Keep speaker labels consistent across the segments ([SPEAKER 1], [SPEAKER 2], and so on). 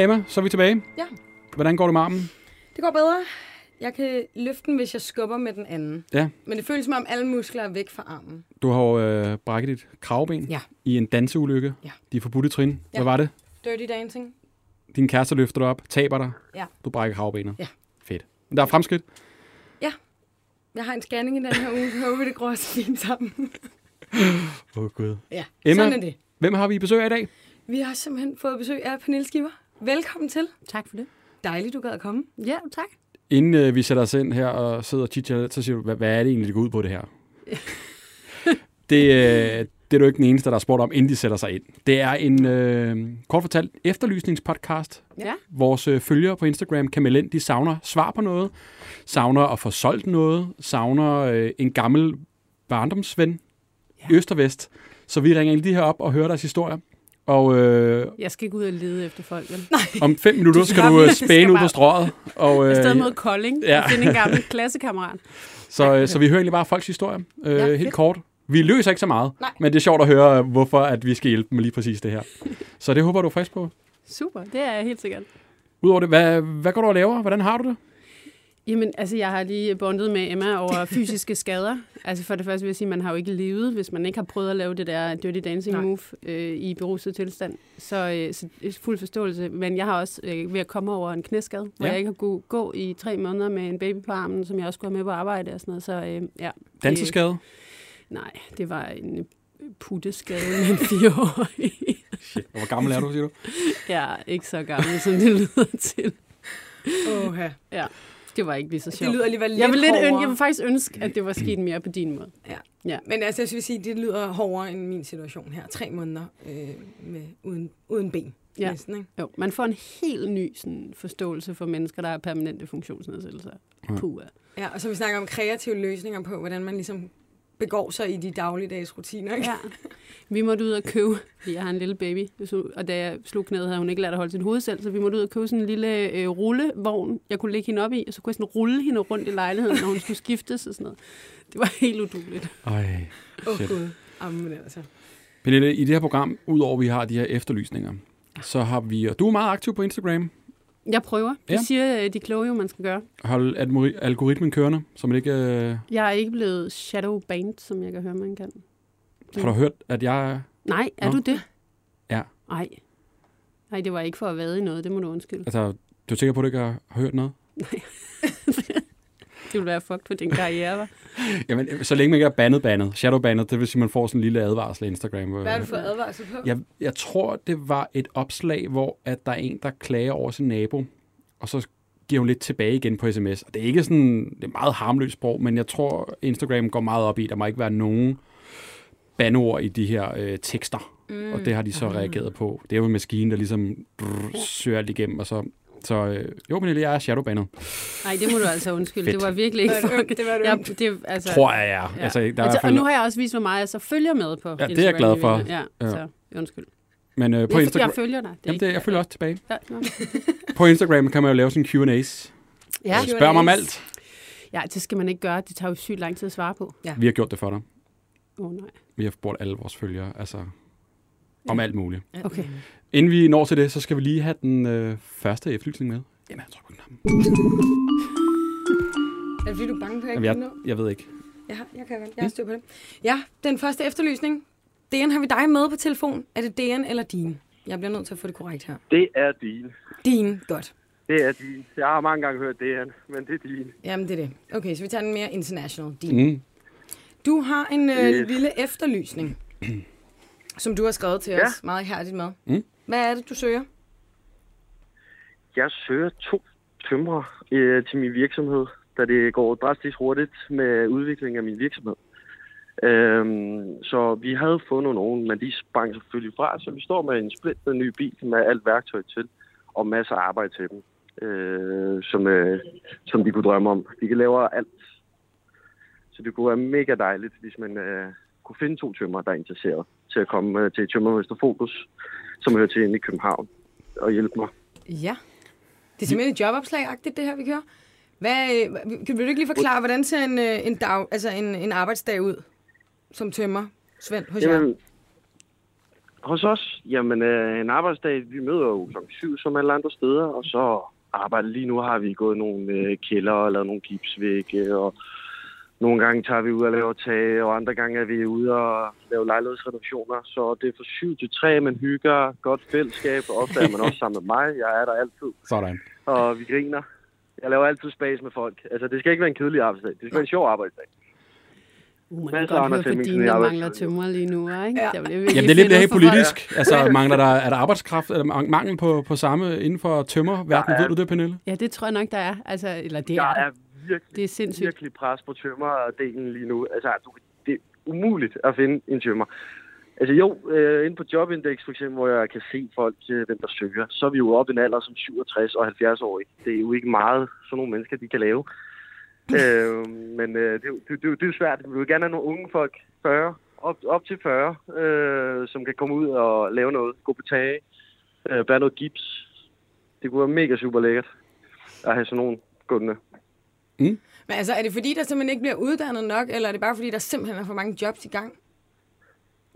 [SPEAKER 1] Hej Emma, så er vi tilbage.
[SPEAKER 2] Ja.
[SPEAKER 1] Hvordan går det med armen?
[SPEAKER 2] Det går bedre. Jeg kan løfte den, hvis jeg skubber med den anden.
[SPEAKER 1] Ja.
[SPEAKER 2] Men det føles som om alle muskler er væk fra armen.
[SPEAKER 1] Du har jo øh, brækket dit kravben
[SPEAKER 2] Ja.
[SPEAKER 1] i en danseulykke.
[SPEAKER 2] Ja.
[SPEAKER 1] De forbudte trin. Hvad
[SPEAKER 2] Ja.
[SPEAKER 1] var det?
[SPEAKER 2] Dirty dancing.
[SPEAKER 1] Din kæreste løfter dig op, taber dig.
[SPEAKER 2] Ja.
[SPEAKER 1] Du brækker kravbenet.
[SPEAKER 2] Ja.
[SPEAKER 1] Fedt. Men der er fremskridt.
[SPEAKER 2] Jeg har en scanning i den her uge, så håber det går også fint sammen.
[SPEAKER 1] Åh oh, gud.
[SPEAKER 2] Ja,
[SPEAKER 1] Emma?
[SPEAKER 2] sådan er det.
[SPEAKER 1] Hvem har vi i besøg af i dag?
[SPEAKER 2] Vi har simpelthen fået besøg af Pernille Skiver. Velkommen til.
[SPEAKER 3] Tak for det.
[SPEAKER 2] Dejligt, du gad at komme.
[SPEAKER 3] Ja, tak.
[SPEAKER 1] Inden øh, vi sætter os ind her og sidder og chit så siger du, hvad, hvad er det egentlig, det går ud på det her? det, øh, det er du ikke den eneste, der har spurgt om, inden de sætter sig ind. Det er en, øh, kort fortalt, efterlysningspodcast.
[SPEAKER 3] Ja.
[SPEAKER 1] Vores øh, følgere på Instagram kan melde ind, de savner svar på noget, savner at få solgt noget, savner øh, en gammel barndomsven, ja. Øst og vest. Så vi ringer egentlig de her op og hører deres historier. Og øh,
[SPEAKER 3] Jeg skal ikke ud og lede efter folk, vel?
[SPEAKER 1] om fem minutter skal du øh, spæne ud på strået. Og,
[SPEAKER 3] er
[SPEAKER 1] øh,
[SPEAKER 3] mod Kolding
[SPEAKER 1] ja.
[SPEAKER 3] og finde en gammel klassekammerat.
[SPEAKER 1] Så, øh, så vi hører egentlig bare folks historie, øh,
[SPEAKER 2] Ja,
[SPEAKER 1] helt
[SPEAKER 2] fedt.
[SPEAKER 1] kort. Vi løser ikke så meget,
[SPEAKER 2] Nej.
[SPEAKER 1] men det er sjovt at høre, hvorfor at vi skal hjælpe med lige præcis det her. Så det håber du er frisk på.
[SPEAKER 3] Super, det er jeg helt sikkert.
[SPEAKER 1] Udover det, hvad, hvad går du og laver? Hvordan har du det?
[SPEAKER 3] Jamen, altså, jeg har lige bondet med Emma over fysiske skader. Altså, for det første vil jeg sige, at man har jo ikke levet, hvis man ikke har prøvet at lave det der dirty dancing
[SPEAKER 2] Nej.
[SPEAKER 3] move øh, i beruset tilstand. Så, øh, så er fuld forståelse. Men jeg har også øh, ved at komme over en knæskade, hvor
[SPEAKER 1] Ja.
[SPEAKER 3] jeg ikke har kunnet gå i tre måneder med en baby på armen, som jeg også skulle have med på arbejde og sådan noget. Så øh, ja.
[SPEAKER 1] Danseskade?
[SPEAKER 3] Nej, det var en øh, putteskade med en fireårig.
[SPEAKER 1] Shit. Hvor gammel er du, siger du?
[SPEAKER 3] Er ikke så gammel, som det lyder til.
[SPEAKER 2] Åh,
[SPEAKER 3] Ja, det var ikke lige så
[SPEAKER 2] Det
[SPEAKER 3] sjovt.
[SPEAKER 2] lyder alligevel lidt
[SPEAKER 3] jeg vil, lidt jeg vil faktisk ønske, at det var sket mere på din måde.
[SPEAKER 2] Men altså, jeg vil sige, det lyder hårdere end min situation her. Tre måneder øh, med, uden, uden ben.
[SPEAKER 3] Ja.
[SPEAKER 2] Næsten, ikke?
[SPEAKER 3] Jo, man får en helt ny sådan, forståelse for mennesker, der har permanente funktionsnedsættelser.
[SPEAKER 1] Ja.
[SPEAKER 3] Puh,
[SPEAKER 2] Ja, og så vi snakker om kreative løsninger på, hvordan man ligesom begår sig i de dagligdags rutiner. Ikke?
[SPEAKER 3] ja. Vi måtte ud og købe, fordi jeg har en lille baby, så- og da jeg slog knæet, havde hun ikke lært at holde sit hoved selv, så vi måtte ud og købe sådan en lille øh, rullevogn, jeg kunne lægge hende op i, og så kunne jeg sådan rulle hende rundt i lejligheden, når hun skulle skiftes og sådan noget. Det var helt uduligt.
[SPEAKER 1] Ej,
[SPEAKER 2] Åh,
[SPEAKER 1] shit.
[SPEAKER 2] Gud. Jamen, altså.
[SPEAKER 1] Pernille, i det her program, udover at vi har de her efterlysninger, så har vi, og du er meget aktiv på Instagram,
[SPEAKER 3] Jeg prøver. Det
[SPEAKER 1] Ja.
[SPEAKER 3] siger øh, de kloge jo, man skal gøre.
[SPEAKER 1] hold algori- algoritmen kørende, så man ikke... Øh,
[SPEAKER 3] Jeg er ikke blevet shadow banned, som jeg kan høre, man kan.
[SPEAKER 1] har du hørt, at jeg...
[SPEAKER 3] Nej, er
[SPEAKER 1] Nå.
[SPEAKER 3] du det?
[SPEAKER 1] Ja.
[SPEAKER 3] Nej. Nej, det var ikke for at vade i noget, det må du undskylde.
[SPEAKER 1] Altså, du er sikker på, at du ikke har hørt noget?
[SPEAKER 3] Det ville være fucked for din karriere, var.
[SPEAKER 1] Jamen, så længe man ikke er bandet bandet, shadowbandet, det vil sige, at man får sådan en lille advarsel af Instagram.
[SPEAKER 2] Hvad er det for advarsel på?
[SPEAKER 1] Jeg, jeg tror, det var et opslag, hvor at der er en, der klager over sin nabo, og så giver hun lidt tilbage igen på sms. Og det er ikke sådan, det er meget harmløst sprog, men jeg tror, Instagram går meget op i, der må ikke være nogen bandeord i de her øh, tekster. Mm. Og det har de så reageret på. Det er jo en maskine, der ligesom brrr, søger alt igennem, og så... Så øh, jo, Pernille, jeg er shadowbandet.
[SPEAKER 3] Nej, det må du altså undskylde.
[SPEAKER 1] Fedt.
[SPEAKER 3] Det var virkelig ikke
[SPEAKER 2] Det
[SPEAKER 3] for...
[SPEAKER 2] det var et
[SPEAKER 3] Ja,
[SPEAKER 2] ømt.
[SPEAKER 3] det, altså,
[SPEAKER 1] Tror jeg, ja.
[SPEAKER 3] Ja.
[SPEAKER 1] Altså, der er
[SPEAKER 3] altså, og
[SPEAKER 1] fald,
[SPEAKER 3] nu har jeg også vist, hvor meget jeg så følger med på
[SPEAKER 1] det er jeg glad for.
[SPEAKER 3] Ja,
[SPEAKER 1] Ja.
[SPEAKER 3] så undskyld.
[SPEAKER 1] men øh,
[SPEAKER 3] Det
[SPEAKER 1] på
[SPEAKER 3] er, fordi
[SPEAKER 1] Instagram...
[SPEAKER 3] jeg følger dig.
[SPEAKER 1] Jamen, det, jeg følger også tilbage.
[SPEAKER 3] Ja.
[SPEAKER 1] På Instagram kan man jo lave sådan Q&A's.
[SPEAKER 3] ja.
[SPEAKER 1] Øh, Spørg mig om alt.
[SPEAKER 3] ja, det skal man ikke gøre. Det tager jo sygt lang tid at svare på.
[SPEAKER 1] Vi har gjort det for dig.
[SPEAKER 3] Åh, oh, nej.
[SPEAKER 1] Vi har spurgt alle vores følgere, altså om alt muligt.
[SPEAKER 3] Okay.
[SPEAKER 1] Inden vi når til det, så skal vi lige have den øh, første efterlysning med. Jamen, jeg tror på knappen.
[SPEAKER 2] Er det fordi, du er bange på, at jeg
[SPEAKER 1] Jamen,
[SPEAKER 2] ikke kan
[SPEAKER 1] jeg,
[SPEAKER 2] nå?
[SPEAKER 1] jeg ved ikke.
[SPEAKER 2] Ja, jeg kan vel. Jeg har styr på det. Ja, den første efterlysning. DN, har vi dig med på telefon? Er det DN eller din? Jeg bliver nødt til at få det korrekt her.
[SPEAKER 4] Det er din.
[SPEAKER 2] Din, godt.
[SPEAKER 4] Det er din. Jeg har mange gange hørt det, han, men det er din.
[SPEAKER 2] Jamen, det er det. Okay, så vi tager den mere international. Din.
[SPEAKER 1] Mm.
[SPEAKER 2] Du har en øh,
[SPEAKER 4] Yes.
[SPEAKER 2] lille efterlysning, som du har skrevet til
[SPEAKER 4] Ja.
[SPEAKER 2] os meget hærdigt med.
[SPEAKER 1] Mm.
[SPEAKER 2] Hvad er det, du søger?
[SPEAKER 4] Jeg søger to tømrer øh, til min virksomhed, da det går drastisk hurtigt med udviklingen af min virksomhed. Øhm, så vi havde fundet nogen, men de sprang selvfølgelig fra, så vi står med en splittet ny bil med alt værktøj til, og masser af arbejde til dem, øh, som, øh, som de kunne drømme om. De kan lave alt. Så det kunne være mega dejligt, hvis man øh, kunne finde to tømmer, der er interesseret til at komme øh, til Tømmermester Fokus, som hører til inde i København, og hjælpe mig.
[SPEAKER 2] Ja. Det er simpelthen et jobopslag-agtigt, det her, vi kører. Hvad, øh, kan du ikke lige forklare, hvordan ser en, øh, en, dag, altså en, en arbejdsdag ud som tømmer, Svend, hos jer?
[SPEAKER 4] Jamen, hos os, jamen øh, en arbejdsdag, vi møder jo klokken 7 som alle andre steder, og så arbejder lige nu har vi gået nogle øh, kælder og lavet nogle gipsvægge, og nogle gange tager vi ud og laver tag, og andre gange er vi ude og lave lejlighedsreduktioner. Så det er fra 7 til 3, man hygger, godt fællesskab, og ofte er man også sammen med mig. Jeg er der altid,
[SPEAKER 1] Sådan.
[SPEAKER 4] og vi griner. Jeg laver altid spas med folk. Altså, det skal ikke være en kedelig arbejdsdag. Det skal være en sjov arbejdsdag.
[SPEAKER 3] Uh, man kan godt høre
[SPEAKER 4] Anders
[SPEAKER 3] for
[SPEAKER 4] Hemmingsen
[SPEAKER 3] dine,
[SPEAKER 4] i
[SPEAKER 3] der mangler tømmer lige nu, ikke?
[SPEAKER 2] Ja.
[SPEAKER 3] Det bliver
[SPEAKER 1] Jamen, det er lidt helt politisk. Altså, mangler der, er der arbejdskraft, eller mang- mangel på, på samme inden for tømmerverdenen?
[SPEAKER 4] Der er-
[SPEAKER 1] Ved du det, Pernille?
[SPEAKER 3] Ja, det tror jeg nok, der er. Altså, eller det
[SPEAKER 4] Der
[SPEAKER 3] er,
[SPEAKER 4] er virkelig,
[SPEAKER 3] det er sindssygt.
[SPEAKER 4] virkelig pres på tømmerdelen lige nu. Altså, du, det er umuligt at finde en tømmer. Altså jo, øh, inde på Jobindex for eksempel, hvor jeg kan se folk, øh, hvem der søger, så er vi jo oppe i en alder som 67 og 70 år. Det er jo ikke meget, sådan nogle mennesker, de kan lave. øh, men øh, det, er det, det, det er jo svært. Vi vil gerne have nogle unge folk, 40, op, op til 40, øh, som kan komme ud og lave noget, gå på tage, øh, bære noget gips. Det kunne være mega super lækkert at have sådan nogle gående.
[SPEAKER 2] Men altså, er det fordi, der simpelthen ikke bliver uddannet nok, eller er det bare fordi, der simpelthen er for mange jobs i gang?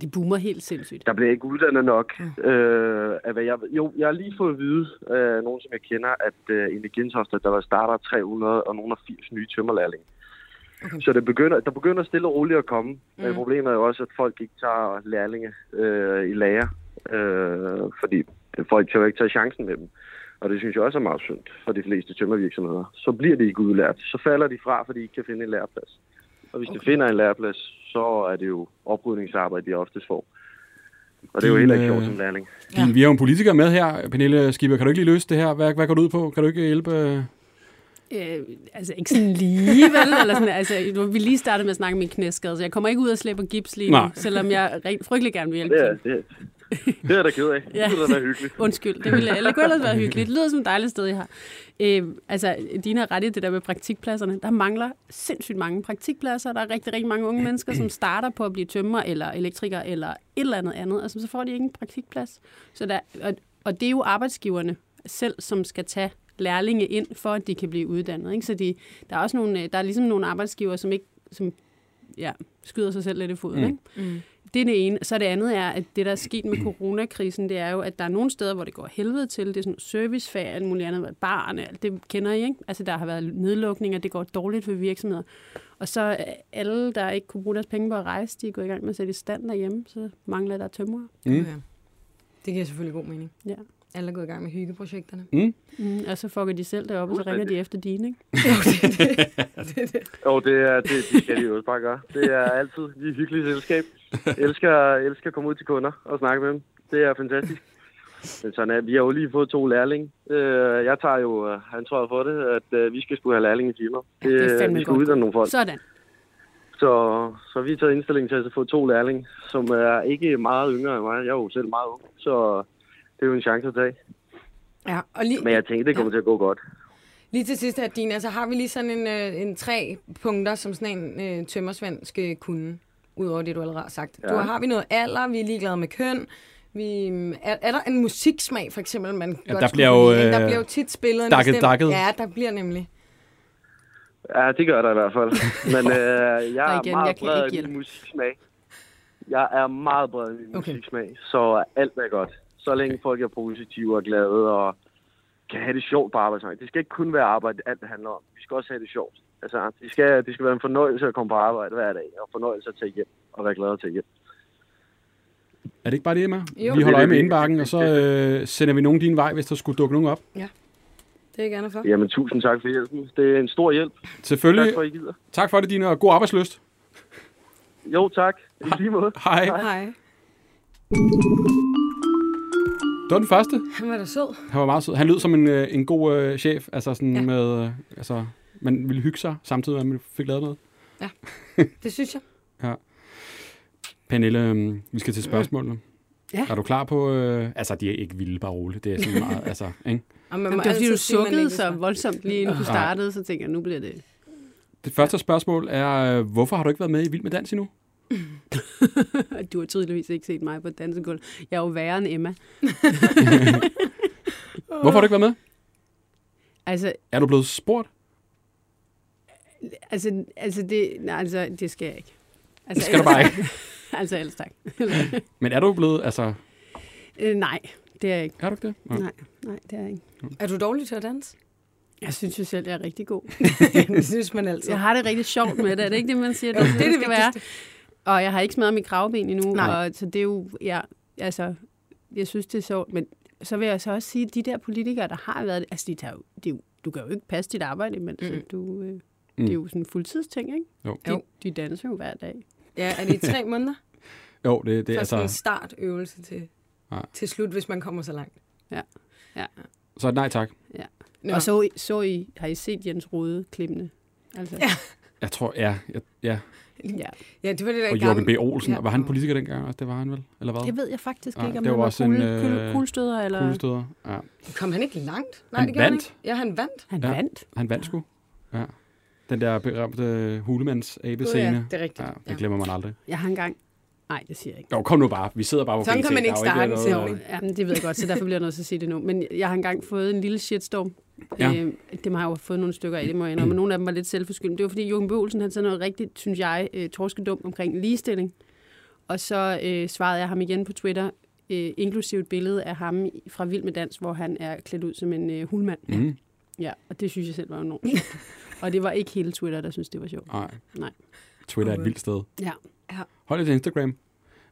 [SPEAKER 3] De boomer helt sindssygt.
[SPEAKER 4] Der bliver ikke uddannet nok. Øh, af hvad jeg, jo, jeg har lige fået at vide af nogen, som jeg kender, at øh, i Gentofte, der var starter 300 og nogle af 80 nye tømmerlærlinge.
[SPEAKER 2] Okay.
[SPEAKER 4] Så det begynder, der begynder stille og roligt at komme. Mm. Men problemet er jo også, at folk ikke tager lærlinge øh, i lærer, øh, fordi folk tør ikke tage chancen med dem. Og det synes jeg også er meget synd for de fleste tømmervirksomheder. Så bliver de ikke udlært. Så falder de fra, fordi de ikke kan finde en læreplads. Og hvis okay. de finder en læreplads, så er det jo oprydningsarbejde, de oftest får. Og det er jo
[SPEAKER 1] Din,
[SPEAKER 4] heller ikke sjovt
[SPEAKER 1] øh,
[SPEAKER 4] som lærling.
[SPEAKER 1] Ja. Vi har jo en politiker med her, Pernille Skipper. Kan du ikke lige løse det her? Hvad, hvad går du ud på? Kan du ikke hjælpe?
[SPEAKER 3] Øh, altså ikke sådan lige, vel? Eller sådan, altså, nu- vi lige startede med at snakke om min knæskade, så jeg kommer ikke ud og slæber gips lige nu,
[SPEAKER 1] Nej.
[SPEAKER 3] selvom jeg rigt, frygtelig gerne vil hjælpe
[SPEAKER 4] Det er, det, det er jeg da ked af.
[SPEAKER 3] Ja.
[SPEAKER 4] Det kunne da være hyggeligt.
[SPEAKER 3] Undskyld, det ville eller det kunne ellers være hyggeligt. Det lyder som et dejligt sted, jeg har. Øh, altså, Dina har ret i det der med praktikpladserne. Der mangler sindssygt mange praktikpladser. Der er rigtig, rigtig mange unge mennesker, som starter på at blive tømmer eller elektriker eller et eller andet andet, og så får de ikke en praktikplads. Så der, og, og det er jo arbejdsgiverne selv, som skal tage lærlinge ind, for at de kan blive uddannet. Ikke? Så de, der er også nogle, øh, der er ligesom nogle arbejdsgiver, som ikke som, ja, skyder sig selv lidt i foden.
[SPEAKER 1] Mm.
[SPEAKER 3] Ikke?
[SPEAKER 2] Mm.
[SPEAKER 3] Det er det ene. Så det andet er, at det, der er sket med coronakrisen, det er jo, at der er nogle steder, hvor det går helvede til. Det er sådan servicefag, alt muligt andet, barne, alt det kender I, ikke? Altså, der har været nedlukninger, det går dårligt for virksomheder. Og så er alle, der ikke kunne bruge deres penge på at rejse, de er gået i gang med at sætte i stand derhjemme, så mangler der tømrer.
[SPEAKER 1] Mm.
[SPEAKER 2] Okay. Det giver selvfølgelig god mening.
[SPEAKER 3] Ja.
[SPEAKER 2] Alle er gået i gang med hyggeprojekterne.
[SPEAKER 1] Mm.
[SPEAKER 3] Mm, og så fucker de selv deroppe, og så ringer de efter dine, ikke?
[SPEAKER 4] Jo, det, er, det, det skal de jo bare gøre. Det er altid vi er hyggeligt selskab. Elsker, elsker at komme ud til kunder og snakke med dem. Det er fantastisk. Men sådan er, vi har jo lige fået to lærlinge. Øh, Jeg tager jo øh, ansvaret for det, at øh, vi skal skulle have lærlinge i timer.
[SPEAKER 3] Ja, det er fandme
[SPEAKER 4] vi skal
[SPEAKER 3] godt.
[SPEAKER 4] uddanne nogle folk.
[SPEAKER 3] Sådan.
[SPEAKER 4] Så, så vi har taget indstilling til at få to lærlinge, som er ikke meget yngre end mig. Jeg er jo selv meget ung, så det er jo en chance at tage.
[SPEAKER 2] Ja, og lige,
[SPEAKER 4] Men jeg tænker, det kommer til at gå godt.
[SPEAKER 2] lige til sidst her, Dina, så har vi lige sådan en, øh, en tre punkter, som sådan en øh, tømmersvend skal kunne, udover det, du allerede har sagt. Ja.
[SPEAKER 4] Ja.
[SPEAKER 2] Du, har vi noget alder, vi er ligeglade med køn, vi, er, er der en musiksmag, for eksempel, man
[SPEAKER 1] Ja,
[SPEAKER 2] godt
[SPEAKER 1] der bliver jo,
[SPEAKER 2] lide? Der
[SPEAKER 1] øh,
[SPEAKER 2] bliver jo tit spillet en
[SPEAKER 1] dakket,
[SPEAKER 2] bestemt-
[SPEAKER 1] dakket.
[SPEAKER 2] Ja, der bliver nemlig.
[SPEAKER 4] Ja, det gør der i hvert fald. Men øh, jeg er
[SPEAKER 3] igen,
[SPEAKER 4] meget
[SPEAKER 3] jeg
[SPEAKER 4] bred
[SPEAKER 3] ikke
[SPEAKER 4] i min musiksmag. Jeg er meget bred i min
[SPEAKER 2] okay.
[SPEAKER 4] musiksmag, så alt er godt. Så længe folk er positive og glade og kan have det sjovt på arbejdsmarkedet. Det skal ikke kun være arbejde, alt det handler om. Vi skal også have det sjovt. Altså, det skal, det skal være en fornøjelse at komme på arbejde hver dag, og fornøjelse at tage hjem, og være glad at tage hjem.
[SPEAKER 1] Er det ikke bare det, Emma?
[SPEAKER 2] Jo.
[SPEAKER 1] Vi holder
[SPEAKER 4] er
[SPEAKER 1] øje med indbakken, og så øh, sender vi nogen din vej, hvis der skulle dukke nogen op.
[SPEAKER 2] Det er jeg gerne for.
[SPEAKER 4] Jamen, tusind tak for hjælpen. Det er en stor hjælp.
[SPEAKER 1] Selvfølgelig.
[SPEAKER 4] Tak for, at I gider.
[SPEAKER 1] Tak for det, Dina, og god arbejdsløst.
[SPEAKER 4] Jo, tak. I lige måde.
[SPEAKER 1] Hej.
[SPEAKER 2] Hej.
[SPEAKER 1] Det var den første.
[SPEAKER 2] Han var da sød.
[SPEAKER 1] Han var meget sød. Han lød som en, øh, en god øh, chef, altså sådan
[SPEAKER 2] Ja.
[SPEAKER 1] ja. med, øh, altså, man ville hygge sig, samtidig med, at man fik lavet noget.
[SPEAKER 2] Det synes jeg.
[SPEAKER 1] Pernille, øh, vi skal til spørgsmålene.
[SPEAKER 3] Ja.
[SPEAKER 1] Er du klar på, øh, altså de er ikke vilde bare roligt, det er sådan meget, altså, ikke?
[SPEAKER 2] Og man
[SPEAKER 3] Jamen,
[SPEAKER 2] må
[SPEAKER 3] det var fordi, du sukkede så voldsomt lige inden du startede, så tænker jeg, nu bliver det...
[SPEAKER 1] Det første spørgsmål er, øh, hvorfor har du ikke været med i Vild med Dans endnu?
[SPEAKER 3] Du har tydeligvis ikke set mig på et dansegulv. Jeg er jo værre end Emma.
[SPEAKER 1] Hvorfor har du ikke været med?
[SPEAKER 3] Altså,
[SPEAKER 1] Er du blevet spurgt?
[SPEAKER 3] altså, altså, det, nej, altså, det skal jeg ikke. Altså,
[SPEAKER 1] Det skal du bare ikke.
[SPEAKER 3] altså, ellers tak.
[SPEAKER 1] Men er du blevet, altså,
[SPEAKER 3] Øh, nej, det er jeg ikke.
[SPEAKER 1] Er du ikke det? Nå.
[SPEAKER 3] Nej, nej, det er jeg ikke.
[SPEAKER 2] Er du dårlig til at danse?
[SPEAKER 3] Jeg synes jo selv, jeg er rigtig god.
[SPEAKER 2] det synes man altid.
[SPEAKER 3] Jeg har det rigtig sjovt med det. Er det ikke det, man siger?
[SPEAKER 2] Det er det
[SPEAKER 3] skal være? Og jeg har ikke smadret mit kravben endnu.
[SPEAKER 2] Nej.
[SPEAKER 3] Og, så det er jo, ja, altså, jeg synes, det er sjovt. Men så vil jeg så også sige, at de der politikere, der har været altså, de tager jo, det jo, du kan jo ikke passe dit arbejde imens.
[SPEAKER 2] Mm.
[SPEAKER 3] Mm. Du, øh, det er jo sådan en fuldtidsting, ikke?
[SPEAKER 1] Jo.
[SPEAKER 3] De,
[SPEAKER 2] Jo.
[SPEAKER 3] de danser jo hver dag.
[SPEAKER 2] Ja, er det i tre måneder?
[SPEAKER 1] Jo, det, det er
[SPEAKER 2] sådan en
[SPEAKER 1] altså...
[SPEAKER 2] startøvelse til,
[SPEAKER 1] Ja.
[SPEAKER 2] til slut, hvis man kommer så langt.
[SPEAKER 1] Så nej tak.
[SPEAKER 2] Nå.
[SPEAKER 3] Og så, så I, har I set Jens Rode klippene? Altså,
[SPEAKER 2] Ja.
[SPEAKER 1] Jeg tror, ja. ja, ja.
[SPEAKER 3] ja.
[SPEAKER 2] Ja, det var det der
[SPEAKER 1] Og Jørgen B. Olsen.
[SPEAKER 2] Ja.
[SPEAKER 1] Var han politiker dengang også? Det var han vel? Eller hvad?
[SPEAKER 3] Det ved jeg faktisk
[SPEAKER 1] Nej,
[SPEAKER 3] ikke, om
[SPEAKER 1] det
[SPEAKER 3] han
[SPEAKER 1] var
[SPEAKER 3] var
[SPEAKER 1] også en,
[SPEAKER 3] kugle,
[SPEAKER 1] øh,
[SPEAKER 3] kugle, kuglestøder, eller...
[SPEAKER 1] Kuglestøder. Ja.
[SPEAKER 2] Kom han ikke langt?
[SPEAKER 1] Han
[SPEAKER 2] det gjorde
[SPEAKER 1] vandt.
[SPEAKER 2] ikke. Ja, han vandt.
[SPEAKER 3] Han
[SPEAKER 1] Ja.
[SPEAKER 3] vandt.
[SPEAKER 1] Han vandt sgu. Ja. Den der berømte hulemands abescene.
[SPEAKER 2] ja, det er rigtigt.
[SPEAKER 1] Ja,
[SPEAKER 2] Ja,
[SPEAKER 1] det glemmer man aldrig.
[SPEAKER 3] Jeg har engang... Nej, det siger jeg ikke.
[SPEAKER 1] Jo, kom nu bare. Vi sidder bare på
[SPEAKER 2] Sådan kan man ikke starte en sætning.
[SPEAKER 3] Ja, men det ved jeg godt, så derfor bliver jeg nødt til at sige det nu. Men jeg har engang fået en lille shitstorm.
[SPEAKER 1] Ja.
[SPEAKER 3] Øh, det har jeg jo fået nogle stykker af, det må jeg indrømme. Men nogle af dem var lidt selvforskyldende. Det var fordi Jørgen Bøgelsen, han sagde noget rigtigt, synes jeg, øh, torskedumt omkring ligestilling. Og så øh, svarede jeg ham igen på Twitter, øh, inklusive et billede af ham fra Vild med Dans, hvor han er klædt ud som en øh, hulmand.
[SPEAKER 1] Mhm.
[SPEAKER 3] Ja, og det synes jeg selv var enormt sjovt. og det var ikke hele Twitter, der synes det var sjovt.
[SPEAKER 1] Nej.
[SPEAKER 3] Nej.
[SPEAKER 1] Twitter er et vildt sted.
[SPEAKER 3] Ja.
[SPEAKER 1] Hold det til Instagram.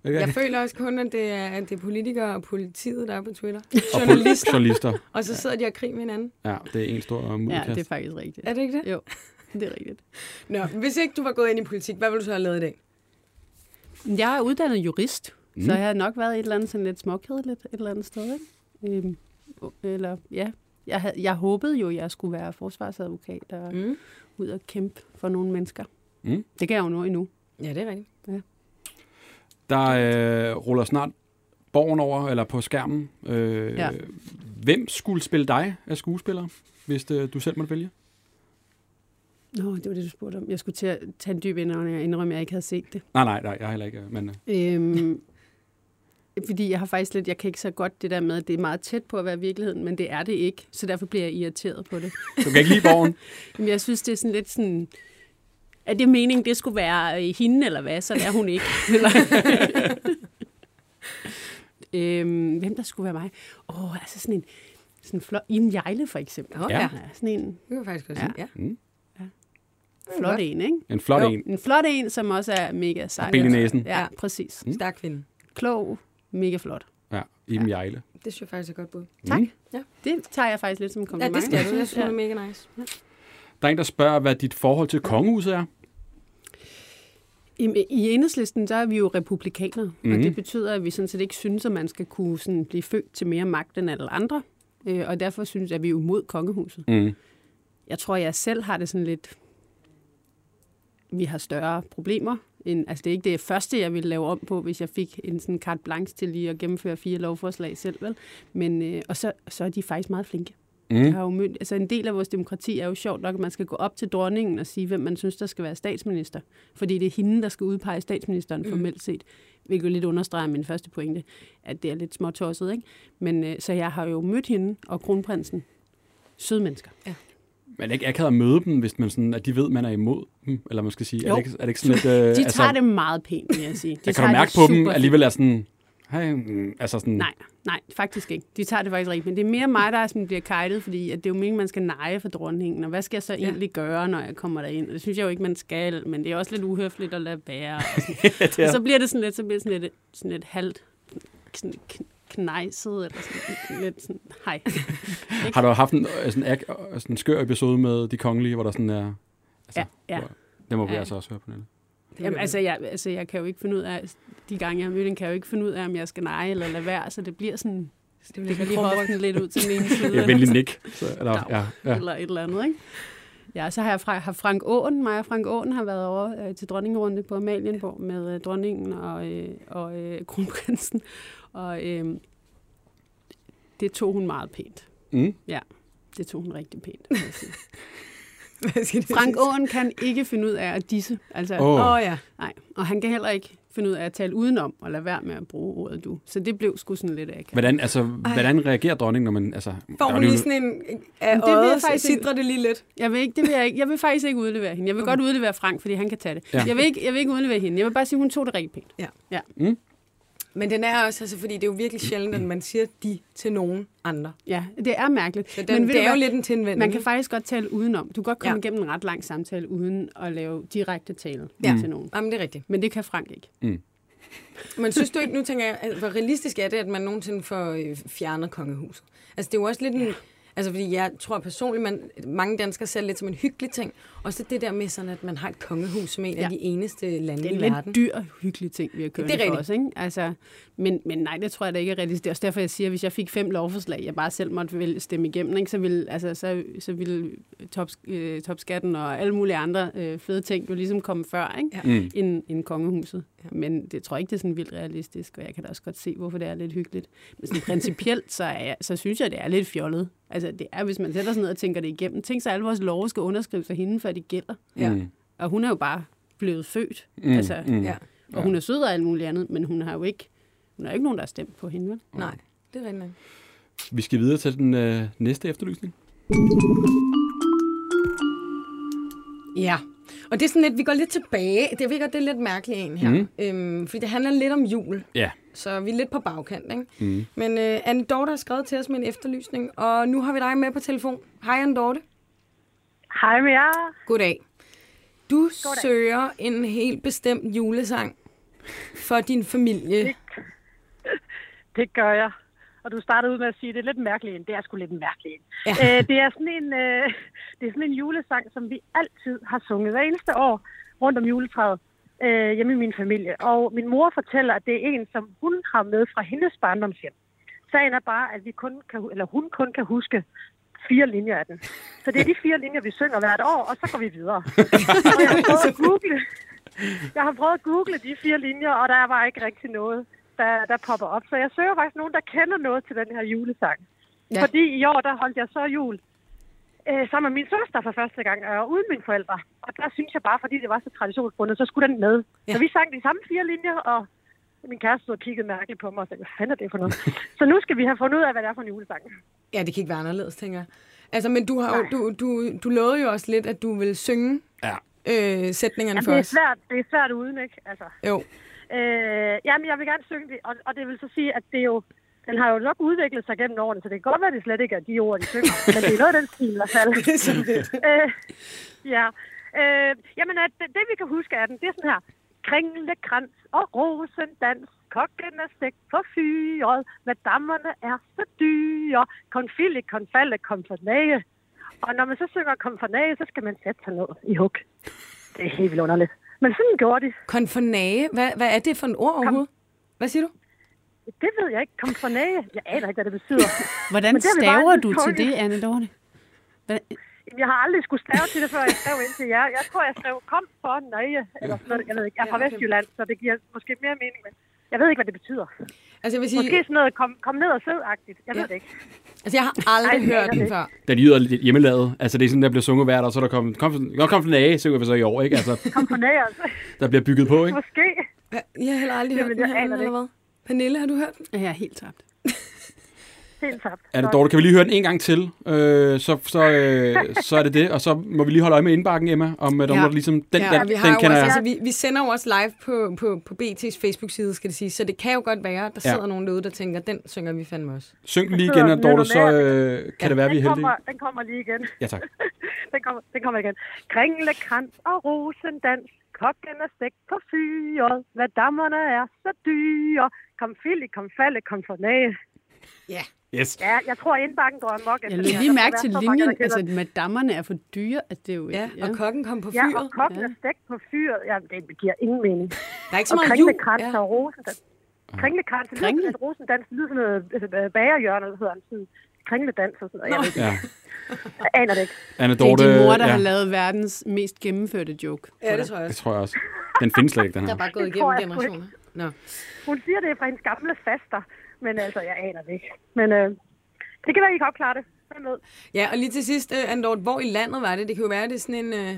[SPEAKER 1] Okay.
[SPEAKER 2] Jeg føler også kun, at det er, at det er politikere og politiet, der er på Twitter.
[SPEAKER 1] Og
[SPEAKER 2] Journalister.
[SPEAKER 1] journalister.
[SPEAKER 2] Og så sidder de og krig med hinanden.
[SPEAKER 1] Ja, det er en stor
[SPEAKER 3] ja,
[SPEAKER 1] mudderkast.
[SPEAKER 3] det er faktisk rigtigt.
[SPEAKER 2] Er det ikke det?
[SPEAKER 3] Jo, det er rigtigt.
[SPEAKER 2] Nå, hvis ikke du var gået ind i politik, hvad ville du så have lavet i dag?
[SPEAKER 3] Jeg er uddannet jurist,
[SPEAKER 1] Mm.
[SPEAKER 3] så jeg har nok været et eller andet sådan lidt småkedeligt et eller andet sted. Ikke? Øhm, eller, ja. Jeg, havde, jeg håbede jo, at jeg skulle være forsvarsadvokat og mm. Ud og kæmpe for nogle mennesker.
[SPEAKER 1] Mm.
[SPEAKER 3] Det kan jeg jo nå endnu.
[SPEAKER 2] Ja, det er rigtigt.
[SPEAKER 1] Der øh, ruller snart borgen over, eller på skærmen. Øh,
[SPEAKER 3] Ja.
[SPEAKER 1] Hvem skulle spille dig af skuespillere, hvis øh, du selv måtte vælge?
[SPEAKER 3] Nå, det var det, du spurgte om. Jeg skulle til at tage en dyb indånding og indrømme, at jeg ikke havde set det.
[SPEAKER 1] Nej, nej, nej, jeg heller ikke. Men, øh,
[SPEAKER 3] Øhm, fordi jeg har faktisk lidt, jeg kan ikke så godt det der med, at det er meget tæt på at være virkeligheden, men det er det ikke, så derfor bliver jeg irriteret på det.
[SPEAKER 1] du kan ikke lide borgen?
[SPEAKER 3] Jamen, jeg synes, det er sådan lidt sådan... Er det meningen, det skulle være øh, hende, eller hvad? Så er hun ikke. Øhm, hvem der skulle være mig? Åh, oh, altså sådan en, sådan en flot... Iben Jejle, for eksempel.
[SPEAKER 1] Ja.
[SPEAKER 2] ja.
[SPEAKER 3] Ja, sådan en
[SPEAKER 2] Det kan jeg faktisk godt
[SPEAKER 3] Ja.
[SPEAKER 2] sige. Ja.
[SPEAKER 1] Mm.
[SPEAKER 3] flot en, ikke?
[SPEAKER 1] En flot
[SPEAKER 2] Jo.
[SPEAKER 1] en.
[SPEAKER 3] En flot en, som også er mega sej.
[SPEAKER 1] ben i næsen.
[SPEAKER 3] Ja,
[SPEAKER 2] Ja.
[SPEAKER 3] præcis.
[SPEAKER 1] Mm.
[SPEAKER 2] Stærk kvinde.
[SPEAKER 3] Klog, mega flot.
[SPEAKER 1] Ja, Iben Jejle.
[SPEAKER 2] Det synes jeg faktisk er godt bud.
[SPEAKER 3] Tak.
[SPEAKER 1] Mm.
[SPEAKER 3] Det tager jeg faktisk lidt som en
[SPEAKER 2] Ja,
[SPEAKER 3] kompliment.
[SPEAKER 2] det skal du. Jeg synes,
[SPEAKER 3] Ja.
[SPEAKER 2] det er mega nice.
[SPEAKER 1] Der er en, der spørger, hvad dit forhold til kongehuset er.
[SPEAKER 3] I, I enhedslisten, så er vi jo republikanere.
[SPEAKER 1] Mhm.
[SPEAKER 3] og det betyder, at vi sådan set ikke synes, at man skal kunne sådan blive født til mere magt end alle andre. Øh, og derfor synes jeg, at vi er jo mod kongehuset.
[SPEAKER 1] Mm.
[SPEAKER 3] Jeg tror, jeg selv har det sådan lidt... Vi har større problemer. End, altså, det er ikke det første, jeg ville lave om på, hvis jeg fik en sådan carte blanche til lige at gennemføre fire lovforslag selv. Vel? Men, øh, og så, så er de faktisk meget flinke.
[SPEAKER 1] Mm.
[SPEAKER 3] Jeg har jo mødt, altså en del af vores demokrati er jo sjovt nok, at man skal gå op til dronningen og sige, hvem man synes, der skal være statsminister. Fordi det er hende, der skal udpege statsministeren formelt set. Hvilket jo lidt understreger min første pointe, at det er lidt småtosset. Ikke? Men, øh, så jeg har jo mødt hende og kronprinsen. Søde mennesker.
[SPEAKER 1] Men er det ikke akavet at møde dem, hvis man sådan, at de ved, at man er imod dem? Eller man skal sige, er
[SPEAKER 3] Jo.
[SPEAKER 1] det, ikke, er det ikke sådan lidt... Øh,
[SPEAKER 3] De
[SPEAKER 1] altså,
[SPEAKER 3] tager det meget pænt, vil jeg sige. De
[SPEAKER 1] jeg kan
[SPEAKER 3] tager
[SPEAKER 1] du mærke på dem, alligevel er sådan... Hey, mm, altså sådan...
[SPEAKER 3] Nej, nej, faktisk ikke. De tager det faktisk rigtigt. Men det er mere mig, der sådan bliver kajtet, fordi at det er jo meningen, man skal neje for dronningen. Og hvad skal jeg så
[SPEAKER 2] Ja.
[SPEAKER 3] egentlig gøre, når jeg kommer derind? Og det synes jeg jo ikke, man skal, men det er også lidt uhøfligt at lade være. Og,
[SPEAKER 1] det
[SPEAKER 3] og så bliver det sådan lidt, så bliver det sådan lidt, sådan lidt halvt sådan kn- knejset, eller sådan lidt sådan, hej.
[SPEAKER 1] har du haft en, øh, sådan, sådan en skør episode med de kongelige, hvor der sådan er... Altså,
[SPEAKER 3] Ja, ja.
[SPEAKER 1] hvor- Det må vi
[SPEAKER 3] Ja.
[SPEAKER 1] altså også høre på nettet.
[SPEAKER 3] Jamen, altså, jeg, altså, jeg kan jo ikke finde ud af, de gange jeg har mødt hende, kan jeg jo ikke finde ud af, om jeg skal neje eller lade være, så det bliver sådan,
[SPEAKER 2] Det
[SPEAKER 3] det kan lige hoppe lidt ud til den ene side.
[SPEAKER 1] Ja, venlig nik. Så, eller,
[SPEAKER 3] Dav.
[SPEAKER 1] ja, ja.
[SPEAKER 3] eller et eller andet, ikke? Ja, så har jeg fra, har Frank Åen, mig og Frank Åen har været over øh, til dronningerunde på Amalienborg med øh, dronningen og, øh, og øh, kronprinsen, og øh, det tog hun meget pænt.
[SPEAKER 1] Mm.
[SPEAKER 3] Det tog hun rigtig pænt. Frank? Åen kan ikke finde ud af at disse. Altså,
[SPEAKER 1] Åh.
[SPEAKER 2] Åh oh, ja.
[SPEAKER 3] nej. Og han kan heller ikke finde ud af at tale udenom og lade være med at bruge ordet du. Så det blev sgu sådan lidt akavet.
[SPEAKER 1] Hvordan, altså, hvordan reagerer dronningen, når man... Altså,
[SPEAKER 2] Får
[SPEAKER 1] er
[SPEAKER 2] hun lige sådan en af
[SPEAKER 3] det vil jeg faktisk
[SPEAKER 2] sidder det lige lidt.
[SPEAKER 3] Jeg vil, ikke, det vil jeg, ikke, jeg vil faktisk ikke udlevere hende. Jeg vil godt udlevere Frank, fordi han kan tage det.
[SPEAKER 1] Ja.
[SPEAKER 3] Jeg, vil ikke, jeg vil ikke udlevere hende. Jeg vil bare sige, at hun tog det rigtig pænt.
[SPEAKER 2] Men den er også, altså, fordi det er jo virkelig sjældent, at man siger de til nogen andre.
[SPEAKER 3] Ja, det er mærkeligt.
[SPEAKER 2] Så den,
[SPEAKER 3] Men
[SPEAKER 2] det er jo lidt en tilvænning.
[SPEAKER 3] Man kan faktisk godt tale udenom. Du kan godt komme
[SPEAKER 2] Ja.
[SPEAKER 3] igennem en ret lang samtale uden at lave direkte tale
[SPEAKER 2] Ja.
[SPEAKER 3] til nogen.
[SPEAKER 2] Jamen, det er rigtigt.
[SPEAKER 3] Men det kan Frank ikke.
[SPEAKER 2] Men synes du ikke, nu tænker jeg, at hvor realistisk er det, at man nogensinde får øh, fjernet kongehuset? Altså, det er jo også lidt en... Altså, fordi jeg tror personligt, man, mange danskere ser det lidt som en hyggelig ting. Og så det der med sådan, at man har et kongehus som en ja. Af de eneste lande
[SPEAKER 3] Det er
[SPEAKER 2] i
[SPEAKER 3] en lidt
[SPEAKER 2] verden.
[SPEAKER 3] dyr, hyggelig ting, vi har kørt
[SPEAKER 2] Det er
[SPEAKER 3] for os. Ikke? Altså, men, men nej, det tror jeg da ikke er realistisk. Det er også derfor, jeg siger, at hvis jeg fik fem lovforslag, jeg bare selv måtte vælge stemme igennem, ikke? Så, ville, altså, så, så ville top, øh, topskatten og alle mulige andre øh, fede ting jo ligesom komme før, ikke?
[SPEAKER 2] Ja.
[SPEAKER 1] Mm.
[SPEAKER 3] End, end kongehuset. Men det tror jeg ikke, det er sådan vildt realistisk, og jeg kan da også godt se, hvorfor det er lidt hyggeligt. Men sådan principielt, så, er jeg, så synes jeg, det er lidt fjollet. Altså, det er, hvis man sætter sig ned og tænker det igennem. Tænk så, at alle vores love skal underskrives af hende, før de gælder.
[SPEAKER 2] Ja.
[SPEAKER 1] Mm.
[SPEAKER 3] Og hun er jo bare blevet født.
[SPEAKER 1] Mm.
[SPEAKER 3] Altså,
[SPEAKER 1] Mm.
[SPEAKER 2] Ja.
[SPEAKER 3] og hun er sød og alt muligt andet, men hun har jo ikke, hun har ikke nogen, der har stemt på hende, vel?
[SPEAKER 2] Nej, det er rigtigt.
[SPEAKER 1] Vi skal videre til den øh, næste efterlysning.
[SPEAKER 2] Ja, og det er sådan lidt, vi går lidt tilbage. Det jeg godt, det er lidt mærkeligt en her. Mm. Øhm, fordi det handler lidt om jul.
[SPEAKER 1] Ja.
[SPEAKER 2] Så vi er lidt på bagkant, ikke?
[SPEAKER 1] Mm.
[SPEAKER 2] Men øh, Anne Dorte har skrevet til os med en efterlysning, og nu har vi dig med på telefon. Hej Anne Dorte.
[SPEAKER 5] Hej med jer.
[SPEAKER 2] Goddag. Du søger en helt bestemt julesang for din familie.
[SPEAKER 5] Det gør jeg. Og du startede ud med at sige, at det er lidt mærkeligt. Det er sgu lidt en mærkelig. en.
[SPEAKER 2] Ja.
[SPEAKER 5] Øh, det, er sådan en, øh, det er sådan en julesang, som vi altid har sunget hver eneste år rundt om juletræet øh, hjemme i min familie. Og min mor fortæller, at det er en, som hun har med fra hendes barndomshjem. Sagen er bare, at vi kun kan, eller hun kun kan huske fire linjer af den. Så det er de fire linjer, vi synger hvert år, og så går vi videre. og jeg har prøvet at google, jeg har prøvet at google de fire linjer, og der var ikke rigtig noget, der, der popper op. Så jeg søger faktisk nogen, der kender noget til den her julesang.
[SPEAKER 2] Ja.
[SPEAKER 5] Fordi i år, der holdt jeg så jul øh, sammen med min søster for første gang, og uden mine forældre. Og der synes jeg bare, fordi det var så traditionsbundet, så skulle den med.
[SPEAKER 2] Ja.
[SPEAKER 5] Så vi sang de samme fire linjer, og min kæreste stod og kiggede mærkeligt på mig og sagde, hvad fanden er det for noget? så nu skal vi have fundet ud af, hvad det er for en julesang.
[SPEAKER 2] Ja, det kan ikke være anderledes, tænker jeg. Altså, men du, har jo, du, du, du lovede jo også lidt, at du vil synge
[SPEAKER 1] Ja.
[SPEAKER 2] øh, sætningerne
[SPEAKER 5] Jamen,
[SPEAKER 2] for
[SPEAKER 5] det, er
[SPEAKER 2] os.
[SPEAKER 5] svært, det er svært uden, ikke? Altså,
[SPEAKER 2] Jo.
[SPEAKER 5] Øh, jamen, jeg vil gerne synge det, og, og det vil så sige, at det er jo, den har jo nok udviklet sig gennem årene, så det kan godt være, at det slet ikke er de ord, de synger. men det er noget af den stil i hvert fald.
[SPEAKER 2] Det er så fedt.
[SPEAKER 5] øh, ja. Øh, jamen, at det, det, vi kan huske af den, det er sådan her. Kringlekrans og rosendans, kokken er stegt på fyret, madammerne er så dyre, konfille, konfalle, konfernage. Og når man så synger konfernage, så skal man sætte sig ned i hug. Det er helt vildt underligt. Men sådan gjorde de.
[SPEAKER 2] Konfornage. Hvad, hvad er det for en ord overhovedet? Hvad siger du?
[SPEAKER 5] Det ved jeg ikke. Konfernage. Jeg aner ikke, hvad det betyder.
[SPEAKER 3] Hvordan
[SPEAKER 5] det
[SPEAKER 3] staver du til det, Anne? Hvad,
[SPEAKER 5] Jamen, Jeg har aldrig skulle stave til det, før jeg skrev ind til jer. Jeg tror, jeg skrev kom for nøje, eller sådan noget. Jeg ved ikke. Jeg er fra. Vestjylland, så det giver måske mere mening. Men jeg ved ikke, hvad det betyder.
[SPEAKER 2] Altså, jeg vil sige,
[SPEAKER 5] Måske sådan noget, kom, kom ned og sid-agtigt. Jeg ved
[SPEAKER 2] Ja.
[SPEAKER 5] det ikke.
[SPEAKER 2] Altså, jeg har aldrig
[SPEAKER 5] Ej,
[SPEAKER 2] hørt den før.
[SPEAKER 1] Den lyder lidt hjemmelavet. Altså, det er sådan, der bliver sunget hvert år, så er der kommet, kom, kom, kom for nage, synger vi så i år, ikke? Altså,
[SPEAKER 5] Kom nøje, altså.
[SPEAKER 1] der bliver bygget på, ikke?
[SPEAKER 5] Måske.
[SPEAKER 2] Hvad? Jeg har heller aldrig hørt
[SPEAKER 5] Jamen,
[SPEAKER 2] den
[SPEAKER 5] jeg
[SPEAKER 2] her, eller hvad? Pernille, har du hørt den?
[SPEAKER 3] jeg er helt tabt.
[SPEAKER 5] Helt tabt.
[SPEAKER 1] Er det Dorte, kan vi lige høre den en gang til? Øh, så, så, øh, så er det det, og så må vi lige holde øje med indbakken, Emma, om at der er
[SPEAKER 2] Ja.
[SPEAKER 1] ligesom, den,
[SPEAKER 2] ja,
[SPEAKER 1] den,
[SPEAKER 2] vi, har
[SPEAKER 1] den kender
[SPEAKER 2] også, altså, vi, vi sender jo også live på, på, på BT's Facebook-side, skal det sige. Så det kan jo godt være, at der
[SPEAKER 1] Ja.
[SPEAKER 2] sidder nogen derude, der tænker, den synger vi fandme også.
[SPEAKER 1] Syng den lige igen, Anna Dorte, så øh, kan det være, vi er
[SPEAKER 5] Den
[SPEAKER 1] heldige.
[SPEAKER 5] kommer, den kommer lige igen.
[SPEAKER 1] Ja, tak.
[SPEAKER 5] den, kommer, den kommer igen. Kringlekrans og rosendans. Kokken er stegt på fyret. Hvad dammerne er så dyre. Kom fili, kom falde, kom for nage.
[SPEAKER 2] Ja.
[SPEAKER 1] Yes.
[SPEAKER 5] Ja, jeg tror, indbakken går amok.
[SPEAKER 3] Jeg lød
[SPEAKER 5] det
[SPEAKER 3] lige
[SPEAKER 5] Der
[SPEAKER 3] mærke til
[SPEAKER 5] mange,
[SPEAKER 3] linjen,
[SPEAKER 5] der kender
[SPEAKER 3] altså at madammerne er for dyre, at det er jo
[SPEAKER 2] Ja, og kokken kom på
[SPEAKER 5] Ja,
[SPEAKER 2] fyret.
[SPEAKER 5] og kokken
[SPEAKER 3] Ja.
[SPEAKER 5] er stegt på fyret. Ja, det giver ingen mening.
[SPEAKER 2] Der er ikke så
[SPEAKER 5] Og
[SPEAKER 2] meget jul.
[SPEAKER 5] kringlekrans
[SPEAKER 2] Ja.
[SPEAKER 5] og rosendans. Kringlekrans, det lyder
[SPEAKER 3] Kringle?
[SPEAKER 5] sådan rosendans, det lyder sådan noget altså, bagerhjørne, eller hedder sådan kringledans og sådan noget. Jeg, ved, ikke.
[SPEAKER 1] Ja.
[SPEAKER 5] jeg aner det ikke.
[SPEAKER 1] Anna
[SPEAKER 3] Det er
[SPEAKER 1] Dorte,
[SPEAKER 3] din mor, der
[SPEAKER 1] ja,
[SPEAKER 3] har lavet verdens mest gennemførte joke.
[SPEAKER 2] Ja, det tror jeg
[SPEAKER 1] det
[SPEAKER 2] også.
[SPEAKER 1] tror jeg også. Den findes slet ikke, den
[SPEAKER 2] Der
[SPEAKER 1] her.
[SPEAKER 2] er bare gået
[SPEAKER 5] Det
[SPEAKER 2] igennem generationer. Nå.
[SPEAKER 5] Hun siger, det er fra hendes gamle faster, men altså, jeg aner det ikke. Men øh, det kan være, I kan opklare det. Med.
[SPEAKER 2] Ja, og lige til sidst, uh, Andort, hvor i landet var det? Det kan jo være, det er sådan en, uh,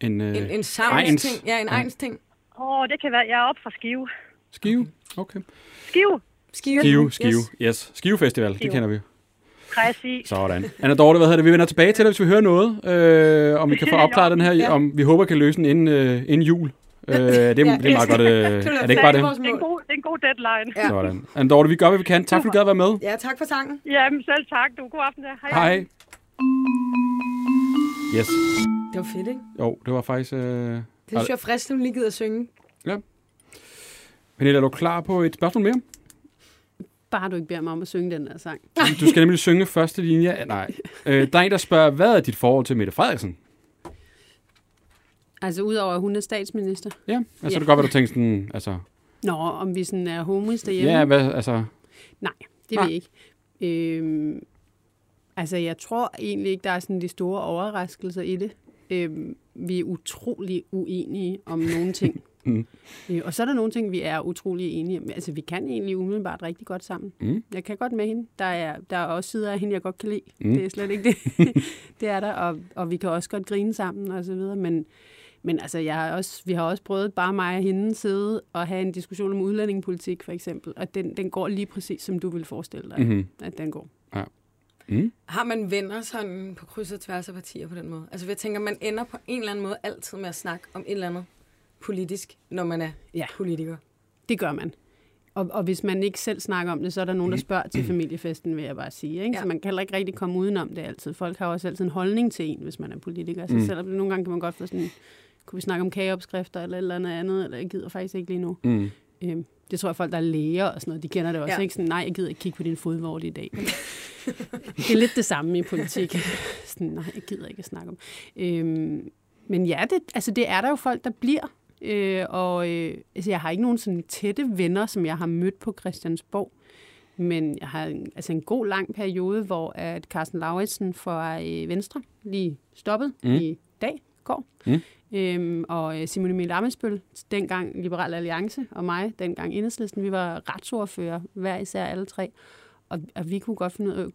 [SPEAKER 1] En, øh,
[SPEAKER 2] en, en savns-ting. Ja, en ejens ting.
[SPEAKER 5] Åh, det kan være, jeg er oppe fra Skive.
[SPEAKER 1] Skive? Okay.
[SPEAKER 5] Skive,
[SPEAKER 2] Skive.
[SPEAKER 1] Skive, Skive.
[SPEAKER 2] Yes.
[SPEAKER 1] Yes. Skive Festival, det
[SPEAKER 5] Skive.
[SPEAKER 1] kender vi.
[SPEAKER 5] præcis.
[SPEAKER 1] Sådan. Anna Dorte, hvad hedder det? Vi vender tilbage til dig, hvis vi hører noget. Øh, om vi kan få opklaret den her,
[SPEAKER 2] Ja.
[SPEAKER 1] om vi håber kan løse den inden, øh, inden jul. Øh, det, er, det er meget godt. Øh, er det ikke bare det?
[SPEAKER 5] Det er en god, det er en god deadline.
[SPEAKER 2] Ja.
[SPEAKER 1] Sådan. Anne Dorte, vi gør, hvad vi kan. Tak, fordi du gad at være med.
[SPEAKER 2] Ja, tak for sangen.
[SPEAKER 5] Jamen selv tak, du. God aften. der. Hej.
[SPEAKER 1] Hej. Yes.
[SPEAKER 2] Det var fedt, ikke?
[SPEAKER 1] Jo, det var faktisk... Øh...
[SPEAKER 2] Det synes jeg er frisk, at lige gider at synge.
[SPEAKER 1] Pernille, er du klar på et spørgsmål mere?
[SPEAKER 3] Bare du ikke beder mig om at synge den der sang.
[SPEAKER 1] Du skal nemlig synge første linje. Nej. Øh, der er en, der spørger, hvad er dit forhold til Mette Frederiksen?
[SPEAKER 3] Altså udover at hun er statsminister.
[SPEAKER 1] Ja, altså
[SPEAKER 3] Ja.
[SPEAKER 1] det kan godt være, du tænker sådan, altså...
[SPEAKER 3] Nå, om vi sådan er homies derhjemme.
[SPEAKER 1] Ja, hvad, altså...
[SPEAKER 3] Nej, det
[SPEAKER 1] Nej.
[SPEAKER 3] vil jeg ikke. Øhm, altså, jeg tror egentlig ikke, der er sådan de store overraskelser i det. Øhm, vi er utrolig uenige om nogle ting.
[SPEAKER 1] Mm.
[SPEAKER 3] øh, og så er der nogle ting, vi er utrolig enige om. Altså, vi kan egentlig umiddelbart rigtig godt sammen.
[SPEAKER 1] Mm.
[SPEAKER 3] Jeg kan godt med hende. Der er, der er også sider af hende, jeg godt kan lide.
[SPEAKER 1] Mm.
[SPEAKER 3] Det er slet ikke det. det er der, og, og vi kan også godt grine sammen og så videre. Men, men altså, jeg har også, vi har også prøvet bare mig og hende sidde og have en diskussion om udlændingepolitik, for eksempel. Og den, den går lige præcis, som du vil forestille dig,
[SPEAKER 1] Mm-hmm.
[SPEAKER 3] at den går.
[SPEAKER 1] Mm.
[SPEAKER 2] Har man venner sådan på kryds og tværs af partier på den måde? Altså, jeg tænker, man ender på en eller anden måde altid med at snakke om et eller andet politisk, når man er
[SPEAKER 3] Ja.
[SPEAKER 2] politiker.
[SPEAKER 3] Det gør man. Og, og hvis man ikke selv snakker om det, så er der nogen, der spørger til familiefesten, vil jeg bare sige. Ikke?
[SPEAKER 2] Ja.
[SPEAKER 3] Ja. Så man kan heller ikke rigtig komme udenom det altid. Folk har også altid en holdning til en, hvis man er politiker. Så
[SPEAKER 1] Mm.
[SPEAKER 3] mm. selvom det nogle gange kan man godt få sådan, kunne vi snakke om kageopskrifter eller et eller andet andet, eller jeg gider faktisk ikke lige nu.
[SPEAKER 1] Mm.
[SPEAKER 3] Øhm, det tror jeg, folk, der er læger og sådan noget, de kender det også. Ja. Ikke sådan, nej, jeg gider ikke kigge på din fodvorte i dag. det er lidt det samme i politik. sådan, nej, jeg gider ikke at snakke om. Øhm, men ja, det, altså, det er der jo folk, der bliver. Øh, og øh, altså, jeg har ikke nogen sådan tætte venner, som jeg har mødt på Christiansborg. Men jeg har en, altså en god lang periode, hvor at Carsten Lauritsen fra øh, Venstre lige stoppet
[SPEAKER 1] mm.
[SPEAKER 3] i dag, går.
[SPEAKER 1] Mm.
[SPEAKER 3] Øhm, og øh, Simon Emil Amesbøl, dengang Liberal Alliance, og mig, dengang Enhedslisten, vi var retsordfører, hver især alle tre. Og, og vi kunne godt finde ud af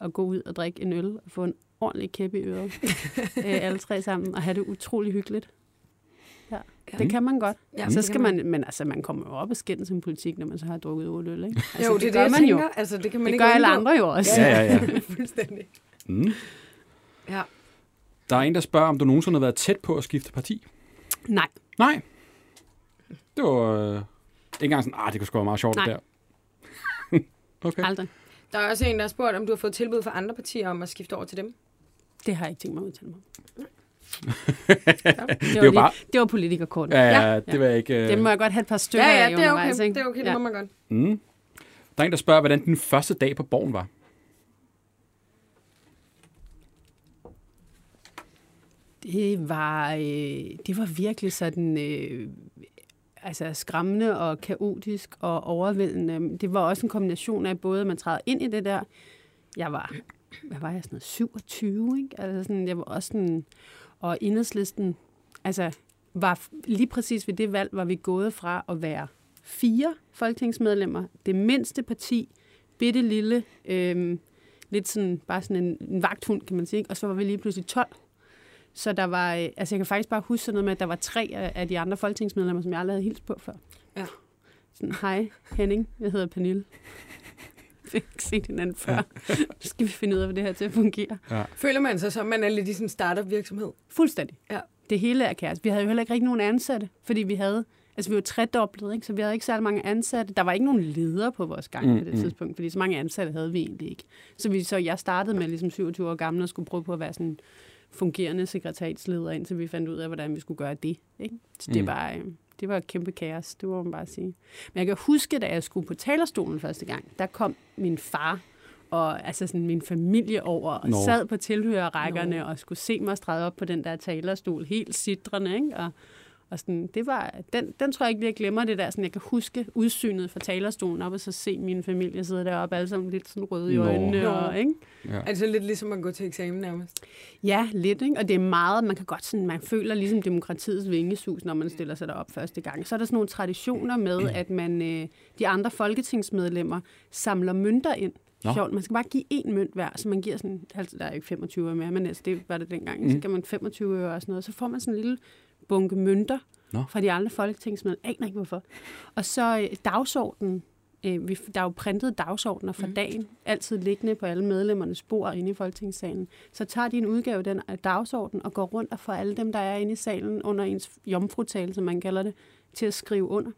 [SPEAKER 3] at gå ud og drikke en øl og få en ordentlig kæppe i øret, øh, alle tre sammen, og have det utrolig hyggeligt. Ja,
[SPEAKER 2] Ja.
[SPEAKER 3] det kan man godt.
[SPEAKER 2] Ja,
[SPEAKER 3] så skal
[SPEAKER 2] man.
[SPEAKER 3] man, men altså, man kommer jo op og skændes som politik, når man så har drukket otte øl, ikke? Altså,
[SPEAKER 2] jo, det, er det,
[SPEAKER 3] gør
[SPEAKER 2] jeg
[SPEAKER 3] man
[SPEAKER 2] tænker.
[SPEAKER 3] jo.
[SPEAKER 2] Altså, det kan man
[SPEAKER 3] Det
[SPEAKER 2] ikke
[SPEAKER 3] gør alle
[SPEAKER 2] undgå.
[SPEAKER 3] andre jo også.
[SPEAKER 1] Ja, ja, ja.
[SPEAKER 2] Fuldstændig.
[SPEAKER 1] Mm.
[SPEAKER 2] Ja.
[SPEAKER 1] Der er en, der spørger, om du nogensinde har været tæt på at skifte parti.
[SPEAKER 3] Nej,
[SPEAKER 1] Nej. Det var øh, ikke engang sådan, ah, det kunne sgu være meget sjovt
[SPEAKER 3] Nej.
[SPEAKER 1] det der. okay.
[SPEAKER 3] aldrig.
[SPEAKER 2] Der er også en, der har spurgt, om du har fået tilbud fra andre partier om at skifte over til dem.
[SPEAKER 3] Det har jeg ikke tænkt mig at udtale mig om.
[SPEAKER 2] Ja.
[SPEAKER 3] Det, var
[SPEAKER 1] jo
[SPEAKER 3] lige-
[SPEAKER 1] bare-
[SPEAKER 3] det var politikerkortet.
[SPEAKER 1] Ja,
[SPEAKER 3] Ja.
[SPEAKER 1] ja, det jeg ikke... Øh...
[SPEAKER 3] Det må jeg godt have et par stykker
[SPEAKER 2] Ja, ja, det er
[SPEAKER 3] undervejs,
[SPEAKER 2] okay.
[SPEAKER 3] ikke?
[SPEAKER 2] Det er okay, det
[SPEAKER 3] ja.
[SPEAKER 2] må man godt.
[SPEAKER 1] Mm. Der er en, der spørger, hvordan din første dag på borgen var.
[SPEAKER 3] Det var, øh, det var virkelig sådan øh, altså skræmmende og kaotisk og overvældende. Det var også en kombination af både, at man træder ind i det der. Jeg var, hvad var jeg, sådan noget, 27, ikke? Altså sådan, jeg var også sådan, og enhedslisten, altså var lige præcis ved det valg, var vi gået fra at være fire folketingsmedlemmer, det mindste parti, bitte lille, øh, lidt sådan, bare sådan en, en vagthund, kan man sige, ikke? og så var vi lige pludselig 12. Så der var, øh, altså jeg kan faktisk bare huske sådan noget med, at der var tre af, de andre folketingsmedlemmer, som jeg aldrig havde hilst på før.
[SPEAKER 2] Ja.
[SPEAKER 3] Sådan, hej Henning, jeg hedder Pernille. Vi har ikke set hinanden før. Nu skal vi finde ud af, hvad det her til at fungere.
[SPEAKER 2] Føler man sig som, man er lidt i sådan en startup virksomhed?
[SPEAKER 3] Fuldstændig.
[SPEAKER 2] Ja.
[SPEAKER 3] Det hele er kaos. Vi havde jo heller ikke rigtig nogen ansatte, fordi vi havde, altså vi var tredoblet, ikke? så vi havde ikke særlig mange ansatte. Der var ikke nogen ledere på vores gang
[SPEAKER 1] mm,
[SPEAKER 3] på det
[SPEAKER 1] mm.
[SPEAKER 3] tidspunkt, fordi så mange ansatte havde vi egentlig ikke. Så, vi, så jeg startede med ligesom 27 år gammel og skulle prøve på at være sådan fungerende sekretariatsleder, indtil vi fandt ud af, hvordan vi skulle gøre det. Ikke? Så det,
[SPEAKER 1] Mm.
[SPEAKER 3] var, øh, det var et kæmpe kaos, det må man bare sige. Men jeg kan huske, da jeg skulle på talerstolen første gang, der kom min far og altså sådan min familie over og
[SPEAKER 1] Nå.
[SPEAKER 3] Sad på tilhørerrækkerne
[SPEAKER 2] Nå.
[SPEAKER 3] og skulle se mig strege op på den der talerstol, helt sidrende, ikke? Og, og sådan, det var, den, den tror jeg ikke lige, jeg glemmer det der, sådan, jeg kan huske udsynet fra talerstolen op og så se min familie sidde deroppe, alle sammen lidt sådan røde i øjnene,
[SPEAKER 2] Nå.
[SPEAKER 3] og, ikke?
[SPEAKER 1] Ja.
[SPEAKER 2] Altså lidt ligesom at gå til eksamen nærmest.
[SPEAKER 3] Ja, lidt, ikke? Og det er meget, man kan godt sådan, man føler ligesom demokratiets vingesus, når man stiller sig derop første gang. Så er der sådan nogle traditioner med, at man, øh, de andre folketingsmedlemmer samler mønter ind.
[SPEAKER 1] Nå.
[SPEAKER 3] Sjovt, man skal bare give én mønt hver, så man giver sådan, altså der er ikke 25 øre mere, men altså, det var det dengang, mm. så giver man 25 øre og sådan noget, så får man sådan en lille bunke mønter
[SPEAKER 1] Nå.
[SPEAKER 3] fra de andre folketingsmedlemmer, aner ikke hvorfor. Og så øh, dagsordenen øh, vi, der er jo printet dagsordner for mm. dagen, altid liggende på alle medlemmernes bord inde i Folketingssalen. Så tager de en udgave af den af dagsorden og går rundt og får alle dem, der er inde i salen under ens jomfrutale, som man kalder det, til at skrive under.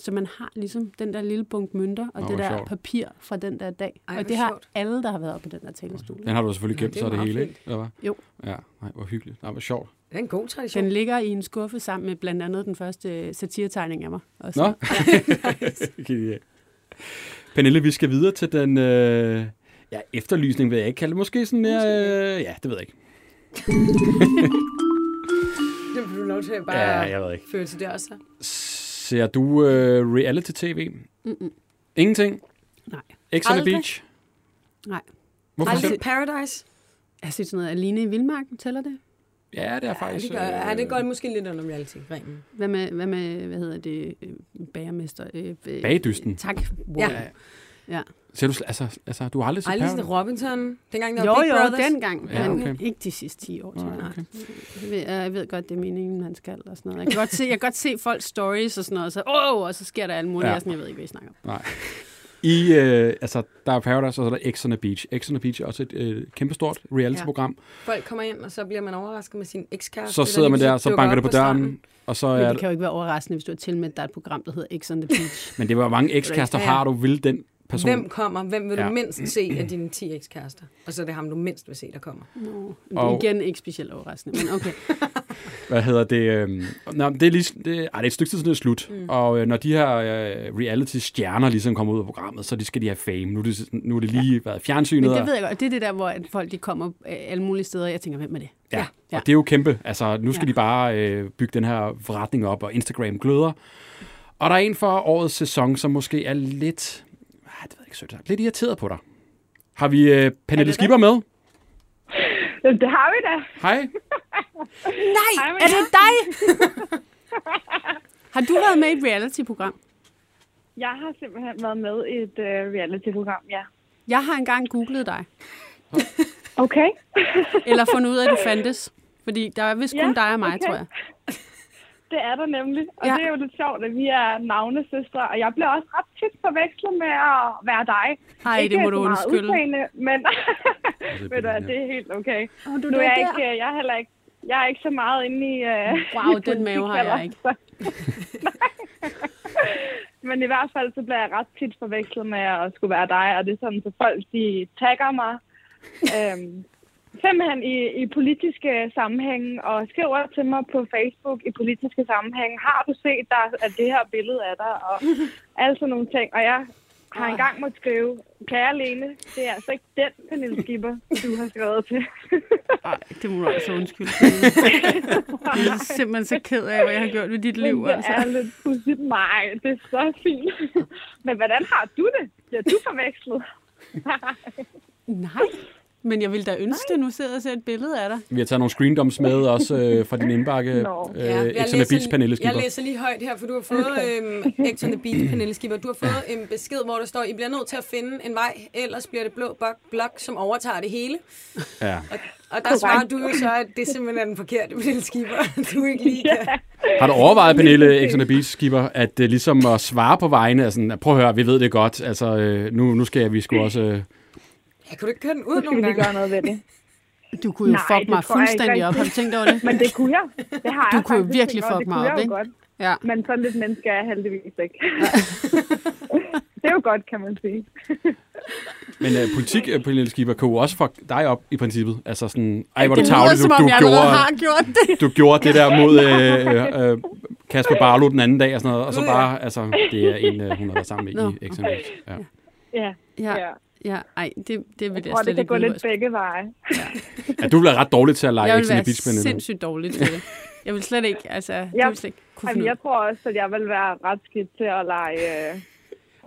[SPEAKER 3] Så man har ligesom den der lille bunke mønter og
[SPEAKER 1] Nå,
[SPEAKER 3] det der
[SPEAKER 1] sjovt.
[SPEAKER 3] papir fra den der dag.
[SPEAKER 2] Ej,
[SPEAKER 3] og det har
[SPEAKER 2] sjovt.
[SPEAKER 3] alle, der har været på den der talestol.
[SPEAKER 1] Den har du selvfølgelig gemt,
[SPEAKER 2] det
[SPEAKER 1] så det hele,
[SPEAKER 2] fint.
[SPEAKER 1] ikke? Eller hvad?
[SPEAKER 3] Jo.
[SPEAKER 1] Ja, nej, hvor hyggeligt. Nej, hvor sjovt.
[SPEAKER 2] Det er en god tradition.
[SPEAKER 3] Den ligger i en skuffe sammen med blandt andet den første satiretegning af mig. Også.
[SPEAKER 1] Nå, Genialt. Pernille, vi skal videre til den øh, ja, efterlysning, vil jeg ikke kalde det. Måske sådan mere... Øh, ja, det ved jeg ikke.
[SPEAKER 2] Det får du lov til at bare
[SPEAKER 1] Ja, jeg ved ikke.
[SPEAKER 2] føre til det også.
[SPEAKER 1] Ser du øh, reality-tv?
[SPEAKER 3] Mm-mm.
[SPEAKER 1] Ingenting?
[SPEAKER 3] Nej.
[SPEAKER 1] X on the
[SPEAKER 2] Aldrig?
[SPEAKER 1] Beach?
[SPEAKER 3] Nej.
[SPEAKER 1] Hvorfor selv?
[SPEAKER 2] set Paradise?
[SPEAKER 3] Jeg har set sådan noget Aline i Vildmarken, tæller det?
[SPEAKER 1] Ja, det er
[SPEAKER 2] Ja,
[SPEAKER 1] faktisk...
[SPEAKER 2] det, gør, ja, det går
[SPEAKER 1] øh,
[SPEAKER 2] måske lidt under reality-ringen.
[SPEAKER 3] Hvad med, hvad med, hvad hedder det, øh, bagermester? Øh, øh,
[SPEAKER 1] Bagdysten.
[SPEAKER 3] Tak. Wow.
[SPEAKER 2] Ja.
[SPEAKER 3] Ja. ja.
[SPEAKER 1] Ser du, altså, altså, du har aldrig set
[SPEAKER 2] sådan
[SPEAKER 1] Paradise?
[SPEAKER 2] Robinson, dengang der
[SPEAKER 3] Jo,
[SPEAKER 2] var Big
[SPEAKER 3] jo,
[SPEAKER 2] Brothers.
[SPEAKER 3] dengang,
[SPEAKER 1] Ja,
[SPEAKER 3] men
[SPEAKER 1] okay.
[SPEAKER 3] ikke de sidste 10 år. Tror jeg.
[SPEAKER 1] okay.
[SPEAKER 3] Jeg, ved, jeg ved godt, det er meningen, han skal og sådan noget. Jeg kan godt se, jeg kan godt se folks stories og sådan noget, og så, åh, og så sker der alt muligt,
[SPEAKER 1] Ja.
[SPEAKER 3] ja. og sådan, jeg ved ikke, hvad I snakker om.
[SPEAKER 1] Nej. I, øh, altså, der er Paradise, og så er der X on the Beach. X on the Beach er også et øh, kæmpestort reality-program.
[SPEAKER 2] Folk kommer ind, og så bliver man overrasket med sin ekskæreste.
[SPEAKER 1] Så sidder man der, så banker det på døren, og så
[SPEAKER 3] Men
[SPEAKER 1] er
[SPEAKER 3] det kan jo ikke være overraskende, hvis du har tilmeldt dig et program, der hedder X on the Beach.
[SPEAKER 1] Men det var mange ekskærester
[SPEAKER 2] Ja.
[SPEAKER 1] har du, vil den person...
[SPEAKER 2] Hvem kommer? Hvem vil du
[SPEAKER 1] Ja.
[SPEAKER 2] mindst se af dine 10 ekskærester? Og så er det ham, du mindst vil se, der kommer.
[SPEAKER 3] Nå, det
[SPEAKER 1] Og-
[SPEAKER 3] er igen ikke specielt overraskende, men okay.
[SPEAKER 1] Hvad hedder det? Øh, nå, det er lige, det, ej, det er et stykke tid siden, det er slut. Mm. Og øh, når de her øh, reality-stjerner ligesom kommer ud af programmet, så de skal de have fame. Nu er det, nu er det lige ja. været fjernsynet.
[SPEAKER 3] Men
[SPEAKER 1] og-
[SPEAKER 3] det ved jeg godt, det er det der, hvor at folk de kommer øh, alle mulige steder, og jeg tænker, hvem er det?
[SPEAKER 1] Ja,
[SPEAKER 3] Ja.
[SPEAKER 1] og det er jo kæmpe. Altså, nu skal ja. De bare øh, bygge den her forretning op, og Instagram gløder. Og der er en for årets sæson, som måske er lidt, det ved jeg ikke, sødt, sagt, lidt irriteret på dig. Har vi øh, Pernille Skipper med?
[SPEAKER 6] Jamen, Det har vi da.
[SPEAKER 1] Hej.
[SPEAKER 3] Nej,
[SPEAKER 6] Hej
[SPEAKER 3] er det dig? har du været med i et reality-program?
[SPEAKER 6] Jeg har simpelthen været med i et uh, reality-program, ja.
[SPEAKER 3] Jeg har engang googlet dig,
[SPEAKER 6] Okay.
[SPEAKER 3] eller fundet ud af, at du fandtes. Fordi der er vist kun
[SPEAKER 6] Ja,
[SPEAKER 3] dig og mig,
[SPEAKER 6] okay.
[SPEAKER 3] tror jeg.
[SPEAKER 6] Det er der nemlig. Og
[SPEAKER 3] Ja.
[SPEAKER 6] det er jo lidt sjovt, at vi er navnesøstre, og jeg bliver også ret tit forvekslet med at være dig.
[SPEAKER 3] Ej,
[SPEAKER 6] Ikke
[SPEAKER 3] det må
[SPEAKER 6] så
[SPEAKER 3] du
[SPEAKER 6] meget
[SPEAKER 3] undskylde.
[SPEAKER 6] udseende, men
[SPEAKER 1] det
[SPEAKER 6] ved du,
[SPEAKER 1] er
[SPEAKER 6] hvad, det er helt okay.
[SPEAKER 3] Oh, du
[SPEAKER 6] Nu er jeg ikke, jeg er heller ikke, jeg er ikke så meget inde i... Uh,
[SPEAKER 3] Wow, den mave har jeg ikke.
[SPEAKER 6] Men i hvert fald, så bliver jeg ret tit forvekslet med at skulle være dig, og det er sådan, så folk, de tagger mig. øhm, simpelthen i, i politiske sammenhænge, og skriver til mig på Facebook i politiske sammenhænge, har du set der, at det her billede af dig, og alle sådan nogle ting. Og jeg har engang måttet skrive, kære Lene, det er altså ikke den Pernille Skipper, du har skrevet til.
[SPEAKER 3] Ej, det må du altså undskylde. Jeg er simpelthen så ked af, hvad jeg har gjort ved dit liv.
[SPEAKER 6] Men det
[SPEAKER 3] Altså.
[SPEAKER 6] er lidt pudsigt. Nej, det er så fint. Men hvordan har du det? Bliver du forvekslet?
[SPEAKER 3] Nej, men jeg vil da ønske det. Nu sidder jeg og ser et billede af dig.
[SPEAKER 1] Vi har taget nogle screendumps med også øh, fra din indbakke.
[SPEAKER 6] Nå.
[SPEAKER 1] Øh,
[SPEAKER 2] jeg,
[SPEAKER 1] X on the Beach, Pernille
[SPEAKER 2] jeg læser lige højt her, for du har fået on the Beach, Pernille Skipper. Du har fået en besked, hvor der står, I bliver nødt til at finde en vej, ellers bliver det blå blok, blok som overtager det hele.
[SPEAKER 1] Ja.
[SPEAKER 2] Og, og der svarer du jo så, at det simpelthen er den forkerte Pernille Skipper, du ikke lige kan.
[SPEAKER 1] Har du overvejet, Pernille X on the Beach, Skipper, at øh, ligesom at svare på vegne af sådan, prøv at høre, vi ved det godt, altså øh, nu, nu skal vi sgu også... Øh,
[SPEAKER 2] Ja, kan du ikke køre den ud nogle gange?
[SPEAKER 6] gøre noget ved det.
[SPEAKER 3] Du kunne jo
[SPEAKER 6] Nej,
[SPEAKER 3] fuck mig
[SPEAKER 6] jeg
[SPEAKER 3] fuldstændig op. Har du tænkt over det?
[SPEAKER 6] Men det kunne jeg. Det har
[SPEAKER 3] Du
[SPEAKER 6] jeg
[SPEAKER 3] kunne jo virkelig
[SPEAKER 6] tænkt over.
[SPEAKER 3] fuck
[SPEAKER 6] Det
[SPEAKER 3] mig
[SPEAKER 6] kunne
[SPEAKER 3] op,
[SPEAKER 6] jeg
[SPEAKER 3] ikke?
[SPEAKER 6] Godt.
[SPEAKER 3] Ja.
[SPEAKER 6] Men sådan lidt menneske er jeg heldigvis ikke. det er jo godt, kan man sige.
[SPEAKER 1] men øh, politik, øh, Pernille Skipper, kan jo også fuck dig op i princippet. Altså sådan, ej, hvor
[SPEAKER 3] Det
[SPEAKER 1] du tavlig,
[SPEAKER 3] som
[SPEAKER 1] du,
[SPEAKER 3] om
[SPEAKER 1] du,
[SPEAKER 3] jeg allerede
[SPEAKER 1] gjorde,
[SPEAKER 3] har gjort det.
[SPEAKER 1] du gjorde det der mod øh, øh, øh, Kasper Barlow den anden dag og sådan noget, og så bare, altså, det er en, øh, hun har været sammen med
[SPEAKER 3] Nå,
[SPEAKER 1] i X Beach. Ja.
[SPEAKER 6] Ja,
[SPEAKER 3] Ja,
[SPEAKER 6] ja.
[SPEAKER 3] Ja ej, det, det vil jeg,
[SPEAKER 6] Jeg tror, det
[SPEAKER 3] slet
[SPEAKER 6] kan
[SPEAKER 3] ikke
[SPEAKER 6] gå lidt
[SPEAKER 3] jeg
[SPEAKER 6] begge veje.
[SPEAKER 1] ja, du bliver ret dårlig til at lege
[SPEAKER 3] Jeg vil være sindssygt dårlig til det. Jeg vil slet ikke, altså, det
[SPEAKER 6] Ja.
[SPEAKER 3] vil slet ikke kunne
[SPEAKER 6] Jamen, jeg tror også, at jeg vil være ret skidt til at lege... Øh,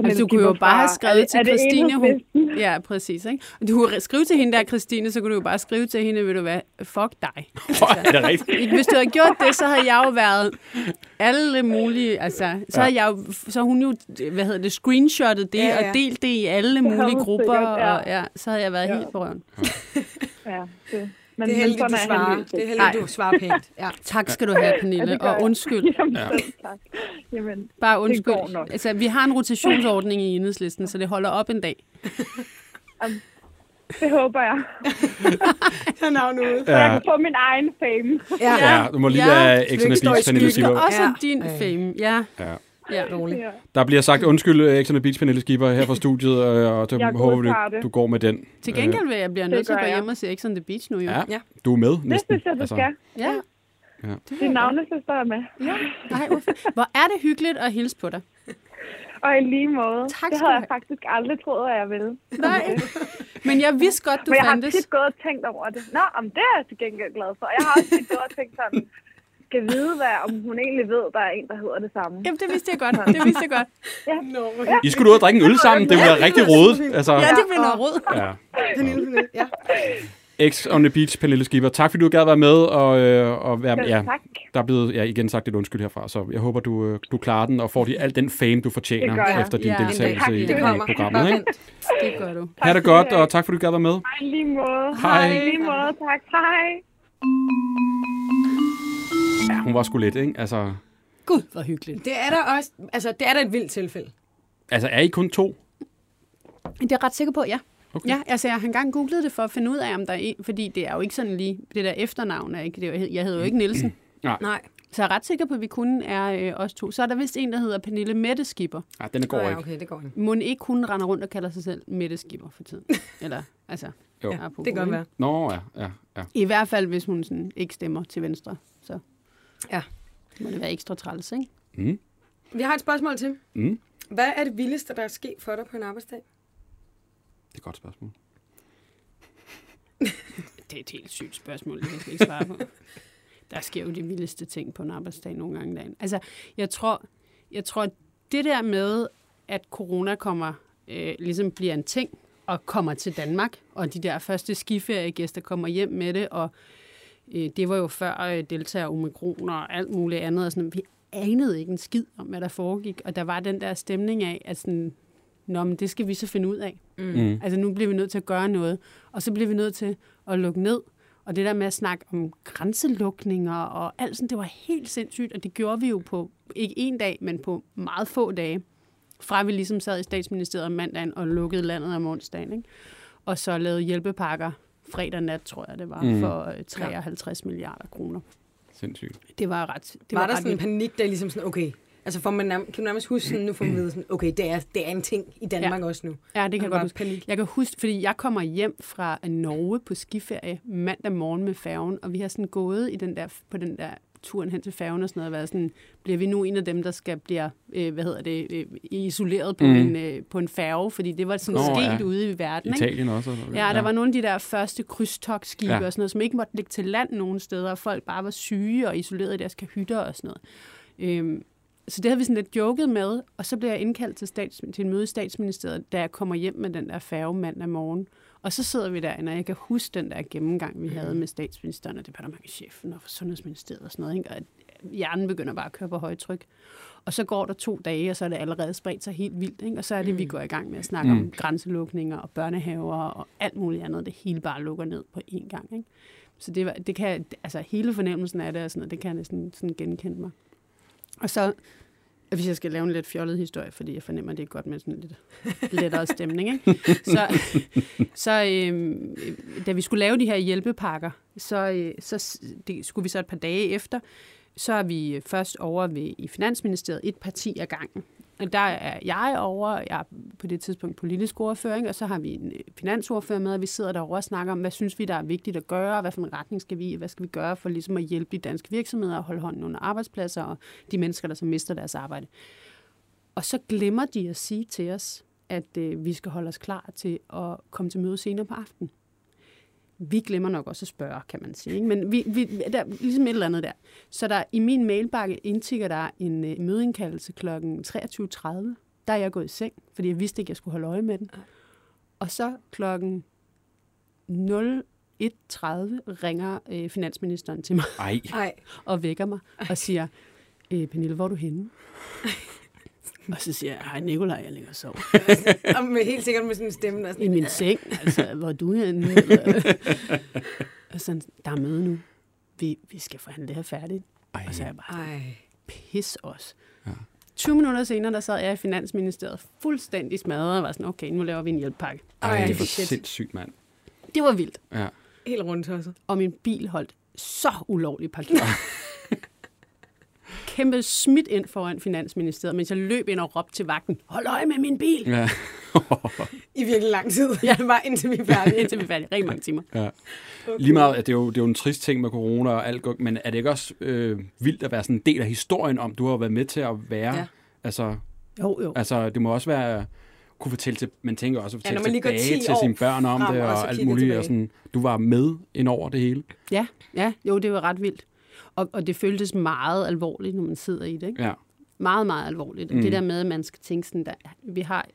[SPEAKER 3] Altså, du kunne jo bare have skrevet til Christine. Hun, ja, præcis. Ikke? Og du kunne skrive til hende der, Christine, så kunne du jo bare skrive til hende, vil du hvad, fuck dig.
[SPEAKER 1] er det rigtigt?
[SPEAKER 3] Ikke? Hvis du havde gjort det, så havde jeg jo været alle mulige, altså, så havde jeg jo, så hun jo, hvad hedder det, screenshottet det,
[SPEAKER 2] Ja,
[SPEAKER 3] ja, og delt det i alle mulige grupper,
[SPEAKER 6] sikkert, ja.
[SPEAKER 3] og ja, så havde jeg været
[SPEAKER 6] Ja.
[SPEAKER 3] helt på røven.
[SPEAKER 6] Ja, det,
[SPEAKER 5] Men,
[SPEAKER 2] Det er heldigt,
[SPEAKER 5] men
[SPEAKER 2] du svarer. Det er heldigt, du svarer pænt. Ja.
[SPEAKER 3] Tak skal du have, Pernille,
[SPEAKER 5] det gør
[SPEAKER 3] og undskyld.
[SPEAKER 5] Jamen,
[SPEAKER 1] Ja.
[SPEAKER 5] tak. Jamen,
[SPEAKER 3] Bare undskyld.
[SPEAKER 5] går nok.
[SPEAKER 3] Altså, vi har en rotationsordning i enhedslisten, så det holder op en dag.
[SPEAKER 5] det håber jeg.
[SPEAKER 2] Så er navnet ude.
[SPEAKER 5] Så jeg
[SPEAKER 1] Ja,
[SPEAKER 5] kan få min egen fame.
[SPEAKER 2] Ja.
[SPEAKER 1] ja, du må lige
[SPEAKER 3] Ja,
[SPEAKER 1] lade
[SPEAKER 2] du
[SPEAKER 1] X on
[SPEAKER 2] ikke
[SPEAKER 1] the
[SPEAKER 2] står i
[SPEAKER 1] Beach,
[SPEAKER 2] skyggen.
[SPEAKER 1] Skipper.
[SPEAKER 3] Også
[SPEAKER 2] Ja.
[SPEAKER 3] din fame, ja.
[SPEAKER 1] Ja.
[SPEAKER 3] Ja.
[SPEAKER 2] Roligt.
[SPEAKER 5] Ja.
[SPEAKER 1] Der bliver sagt undskyld, øh, X on the Beach, Pernille Skipper, her fra studiet, øh, og det
[SPEAKER 5] Jeg
[SPEAKER 1] håber
[SPEAKER 5] det.
[SPEAKER 1] du går med den.
[SPEAKER 3] Til gengæld vil jeg blive nødt til at gå hjem og se X on the Beach nu, jo.
[SPEAKER 1] Ja,
[SPEAKER 2] Ja.
[SPEAKER 1] du er med
[SPEAKER 5] Det
[SPEAKER 1] næsten.
[SPEAKER 5] synes jeg, du skal.
[SPEAKER 3] ja.
[SPEAKER 1] Ja.
[SPEAKER 3] Det jeg godt.
[SPEAKER 5] navnesøster er med.
[SPEAKER 3] Ej, hvor er det hyggeligt at hilse på dig.
[SPEAKER 5] Og i lige måde.
[SPEAKER 3] Tak
[SPEAKER 5] det havde
[SPEAKER 3] du
[SPEAKER 5] jeg faktisk aldrig troet, at jeg ville.
[SPEAKER 3] Nej, men jeg vidste godt, du
[SPEAKER 5] Men jeg har
[SPEAKER 3] fandtes.
[SPEAKER 5] tit gået og tænkt over det. Nå, om det er jeg til gengæld glad for. Jeg har også tit gået og tænkt sådan, skal vide, hvad, om hun egentlig ved, der er en, der hedder det samme.
[SPEAKER 3] Jamen, det vidste jeg godt. Det vidste jeg godt.
[SPEAKER 2] Nå,
[SPEAKER 1] I skulle ud og drikke en øl sammen, det ville være rigtig rodet. Altså,
[SPEAKER 3] Ja, det bliver noget råd.
[SPEAKER 1] ja.
[SPEAKER 2] Ja.
[SPEAKER 1] X on the Beach, Pernille Skipper. Tak fordi du gad være med, og, øh, og være, ja,
[SPEAKER 5] tak.
[SPEAKER 1] der er blevet ja, igen sagt et undskyld herfra, så jeg håber, du, øh, du klarer den og får de, al den fame, du fortjener
[SPEAKER 5] Det
[SPEAKER 1] efter din
[SPEAKER 3] Ja,
[SPEAKER 1] deltagelse
[SPEAKER 5] tak,
[SPEAKER 1] i,
[SPEAKER 5] det
[SPEAKER 1] i programmet. Ikke?
[SPEAKER 3] Det gør du.
[SPEAKER 1] Ha' det godt, og tak fordi du gad være med.
[SPEAKER 5] Hej, lige måde.
[SPEAKER 1] Hej.
[SPEAKER 5] I lige måde, tak. Hej.
[SPEAKER 1] Ja, hun var sgu lidt, ikke? Altså,
[SPEAKER 3] Gud, hvor hyggeligt.
[SPEAKER 2] Det er der også, altså det er der et vildt tilfælde.
[SPEAKER 1] altså er I kun to?
[SPEAKER 3] Det er jeg ret sikker på, ja.
[SPEAKER 1] Okay.
[SPEAKER 3] Ja, altså jeg har engang googlet det for at finde ud af, om der er en, fordi det er jo ikke sådan lige, det der efternavn er ikke, det er, jeg hedder jo ikke Nielsen.
[SPEAKER 2] Nej.
[SPEAKER 3] Så jeg er ret sikker på, at vi kun er øh, os to. Så er der vist en, der hedder Pernille Mette Skipper.
[SPEAKER 1] Ja, den går ikke.
[SPEAKER 2] okay, det går ikke.
[SPEAKER 3] Må ikke hun render rundt og kalder sig selv Mette Skipper for tiden? Eller, altså,
[SPEAKER 1] Jo.
[SPEAKER 2] Ja,
[SPEAKER 3] apropos,
[SPEAKER 2] det kan godt være.
[SPEAKER 1] Nå, ja, ja, ja.
[SPEAKER 3] I hvert fald, hvis hun sådan ikke stemmer til venstre, så
[SPEAKER 2] Ja.
[SPEAKER 3] må det være ekstra træls, ikke?
[SPEAKER 1] Mm.
[SPEAKER 2] Vi har et spørgsmål til.
[SPEAKER 1] Mm.
[SPEAKER 2] Hvad er det vildeste, der er sket for dig på en arbejdsdag?
[SPEAKER 1] Det er et godt spørgsmål.
[SPEAKER 3] Det er et helt sygt spørgsmål, det kan jeg ikke svare på. Der sker jo de vildeste ting på en arbejdsdag nogle gange dagen. Altså, jeg tror, jeg tror, det der med, at corona kommer, øh, ligesom bliver en ting, og kommer til Danmark, og de der første skiferiegæster kommer hjem med det, og øh, det var jo før øh, deltager omikron og alt muligt andet, og sådan, vi anede ikke en skid om, hvad der foregik, og der var den der stemning af, at sådan, Nå, men det skal vi så finde ud af.
[SPEAKER 1] Mm.
[SPEAKER 3] Altså nu bliver vi nødt til at gøre noget, og så bliver vi nødt til at lukke ned. Og det der med at snakke om grænselukninger og alt sådan, det var helt sindssygt, og det gjorde vi jo på ikke en dag, men på meget få dage. Fra vi ligesom sad i statsministeriet om mandagen og lukkede landet om onsdagen. Ikke? Og så lavede hjælpepakker fredag nat, tror jeg det var,
[SPEAKER 1] Mm.
[SPEAKER 3] for øh, 53 milliarder kroner.
[SPEAKER 1] Sindssygt.
[SPEAKER 3] Det var ret det
[SPEAKER 2] var, var der
[SPEAKER 3] ret
[SPEAKER 2] sådan en panik, der ligesom sådan, okay, altså får man nærmest, kan du nærmest huske sådan, nu får man vide sådan, okay, det er, det er en ting i Danmark ja. også nu.
[SPEAKER 3] Ja, det kan jeg godt huske.
[SPEAKER 2] panik.
[SPEAKER 3] Jeg kan huske, fordi jeg kommer hjem fra Norge på skiferie mandag morgen med færgen, og vi har sådan gået i den der, på den der turen hen til færgen og sådan noget, og været sådan, bliver vi nu en af dem, der skal blive, øh, hvad hedder det, øh, isoleret på,
[SPEAKER 1] Mm.
[SPEAKER 3] en, øh, på en færge, fordi det var sådan
[SPEAKER 1] Nå,
[SPEAKER 3] sket
[SPEAKER 1] ja.
[SPEAKER 3] ude i verden, ikke?
[SPEAKER 1] Italien også. eller-
[SPEAKER 3] Ja, der var nogle af de der første krydstogtskibe
[SPEAKER 1] Ja.
[SPEAKER 3] ja. og sådan noget, som ikke måtte ligge til land nogen steder, og folk bare var syge og isoleret i deres kahytter og sådan noget. Øhm, så det havde vi sådan lidt joket med, og så blev jeg indkaldt til, stats, til en møde i statsministeriet, da jeg kommer hjem med den der færge mandag morgen. Og så sidder vi derinde, og jeg kan huske den der gennemgang, vi havde med statsministeren og departementchefen og Sundhedsministeriet og sådan noget. Ikke? Og hjernen begynder bare at køre på højtryk. Og så går der to dage, og så er det allerede spredt sig helt vildt. Ikke? Og så er det, vi går i gang med at snakke
[SPEAKER 1] Mm.
[SPEAKER 3] mm. om grænselukninger og børnehaver og alt muligt andet. Det hele bare lukker ned på én gang. Ikke? Så det, var, det kan, altså hele fornemmelsen af det, og sådan noget, det kan jeg næsten sådan genkende mig. Og så, hvis jeg skal lave en lidt fjollet historie, fordi jeg fornemmer, at det er godt med sådan lidt lettere stemning, ikke? så, så øhm, da vi skulle lave de her hjælpepakker, så, øh, så det skulle vi så et par dage efter, så er vi først over ved, i Finansministeriet et parti ad gangen. Og der er jeg over, jeg er på det tidspunkt politisk ordfører, ikke? og så har vi en øh, finansordfører med, og vi sidder derovre og snakker om, hvad synes vi, der er vigtigt at gøre, hvad for en retning skal vi i, hvad skal vi gøre for ligesom at hjælpe de danske virksomheder at holde hånden under arbejdspladser og de mennesker, der så mister deres arbejde. Og så glemmer de at sige til os, at øh, vi skal holde os klar til at komme til møde senere på aftenen. Vi glemmer nok også at spørge, kan man sige. Ikke? Men vi, vi, der er ligesom et eller andet der. Så der i min mailbakke indtikker der en øh, mødeindkaldelse kl. 23.30. Der er jeg gået i seng, fordi jeg vidste ikke, jeg skulle holde øje med den. Og så klokken 01.30 ringer øh, finansministeren til mig
[SPEAKER 1] Ej,
[SPEAKER 3] og vækker mig og siger, øh, Pernille, hvor er du henne? og så siger jeg, hej Nikolaj, jeg ligger og sover.
[SPEAKER 2] og med, helt sikkert med sådan en stemme, der er
[SPEAKER 3] I
[SPEAKER 2] sådan,
[SPEAKER 3] min seng, altså, hvor er du henne? Og sådan, der er møde nu. Vi, vi skal forhandle det her færdigt.
[SPEAKER 1] Ej.
[SPEAKER 3] Og så er jeg bare,
[SPEAKER 2] Ej.
[SPEAKER 3] pis os. Ja. 20 minutter senere, der sad jeg i Finansministeriet fuldstændig smadret og var sådan, okay, nu laver vi en hjælpepakke.
[SPEAKER 1] Ej,
[SPEAKER 2] Ej,
[SPEAKER 1] det er for
[SPEAKER 2] shit.
[SPEAKER 1] sindssygt, mand.
[SPEAKER 3] Det var vildt.
[SPEAKER 1] Ja.
[SPEAKER 2] Helt rundt også.
[SPEAKER 3] Og min bil holdt så ulovligt parkeret. Kæmpe smidt ind foran Finansministeriet, mens jeg løb ind og råbte til vagten, hold øje med min bil,
[SPEAKER 1] Ja.
[SPEAKER 2] I virkelig lang tid. Ja. Bare indtil vi er færdige.
[SPEAKER 3] indtil vi er færdige. Rigtig mange timer.
[SPEAKER 1] ja. Lige meget, at det er, jo, det er jo en trist ting med corona og alt, men er det ikke også øh, vildt at være sådan en del af historien om, du har været med til at være,
[SPEAKER 2] Ja.
[SPEAKER 1] ja. altså,
[SPEAKER 3] Jo, jo.
[SPEAKER 1] altså, det må også være, kunne fortælle til, man tænker også at
[SPEAKER 2] Ja,
[SPEAKER 1] fortælle
[SPEAKER 2] når man lige går
[SPEAKER 1] tilbage
[SPEAKER 2] 10
[SPEAKER 1] til sine børn om det
[SPEAKER 2] og
[SPEAKER 1] og alt muligt,
[SPEAKER 2] tilbage.
[SPEAKER 1] og sådan, du var med ind over det hele.
[SPEAKER 3] Ja, ja, jo, det var ret vildt. Og, og det føltes meget alvorligt, når man sidder i det. Ikke?
[SPEAKER 1] Ja.
[SPEAKER 3] Meget, meget alvorligt. Og
[SPEAKER 1] Mm.
[SPEAKER 3] det der med, at man skal tænke sådan, der, vi har...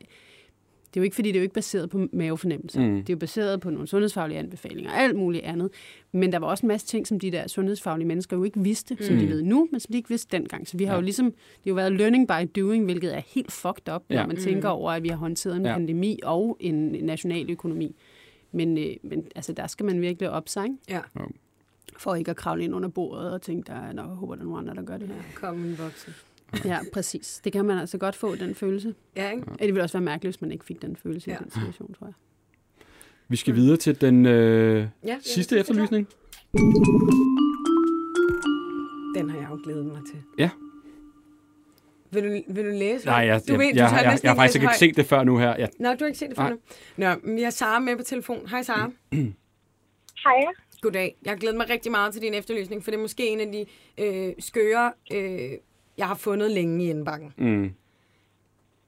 [SPEAKER 3] Det er jo ikke, fordi det er jo ikke baseret på mavefornemmelser.
[SPEAKER 1] Mm.
[SPEAKER 3] Det er jo baseret på nogle sundhedsfaglige anbefalinger og alt muligt andet. Men der var også en masse ting, som de der sundhedsfaglige mennesker jo ikke vidste, mm. som de
[SPEAKER 1] Mm.
[SPEAKER 3] ved nu, men som de ikke vidste dengang. Så vi har
[SPEAKER 1] Ja.
[SPEAKER 3] jo ligesom, det har jo været learning by doing, hvilket er helt fucked up, når
[SPEAKER 1] Ja.
[SPEAKER 3] man tænker over, at vi har håndteret en
[SPEAKER 1] Ja.
[SPEAKER 3] pandemi og en national økonomi. Men, øh, men altså, der skal man virkelig op sig, ikke?
[SPEAKER 2] Ja,
[SPEAKER 3] for ikke at kravle ind under bordet og tænke, der er nok, jeg håber, der er nogen andre, der gør det her.
[SPEAKER 2] kom en voksen.
[SPEAKER 3] Ja, præcis. Det kan man altså godt få, den følelse.
[SPEAKER 2] Ja, ikke?
[SPEAKER 3] Ja. Det ville også være mærkeligt, hvis man ikke fik den følelse ja.
[SPEAKER 2] Ja.
[SPEAKER 3] i den situation, tror jeg.
[SPEAKER 1] Vi skal videre til den øh,
[SPEAKER 2] Ja,
[SPEAKER 1] sidste
[SPEAKER 2] ja,
[SPEAKER 1] efterlysning.
[SPEAKER 2] Den har jeg jo glædet mig til.
[SPEAKER 1] Ja.
[SPEAKER 2] Vil du, vil du læse?
[SPEAKER 1] Nej, jeg,
[SPEAKER 2] du
[SPEAKER 1] jeg,
[SPEAKER 2] ved,
[SPEAKER 1] jeg,
[SPEAKER 2] du
[SPEAKER 1] jeg, jeg, jeg har faktisk ikke
[SPEAKER 2] højt.
[SPEAKER 1] set det før nu her. Jeg,
[SPEAKER 2] Nå, du har ikke set det før
[SPEAKER 1] Nej.
[SPEAKER 2] nu? Nå, vi har Sara med på telefon. Hej Sara.
[SPEAKER 7] Hej.
[SPEAKER 2] Goddag. Jeg har glædet mig rigtig meget til din efterlysning, for det er måske en af de øh, skøre, øh, jeg har fundet længe i indbakken.
[SPEAKER 1] mm,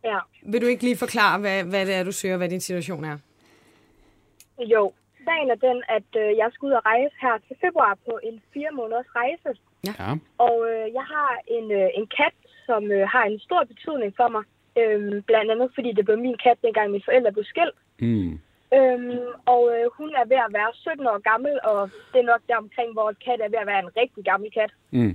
[SPEAKER 7] Ja.
[SPEAKER 2] Vil du ikke lige forklare, hvad, hvad det er, du søger, hvad din situation er?
[SPEAKER 7] Jo. Sagen er den, at øh, jeg skal ud og rejse her til februar på en fire måneders rejse.
[SPEAKER 1] ja.
[SPEAKER 7] Og øh, jeg har en, øh, en kat, som øh, har en stor betydning for mig. Øhm, blandt andet fordi det blev min kat, dengang mine forældre blev skilt.
[SPEAKER 1] Mm,
[SPEAKER 7] Øhm, og øh, hun er ved at være 17 år gammel, og det er nok der omkring, hvor et kat er ved at være en rigtig gammel kat.
[SPEAKER 1] mm,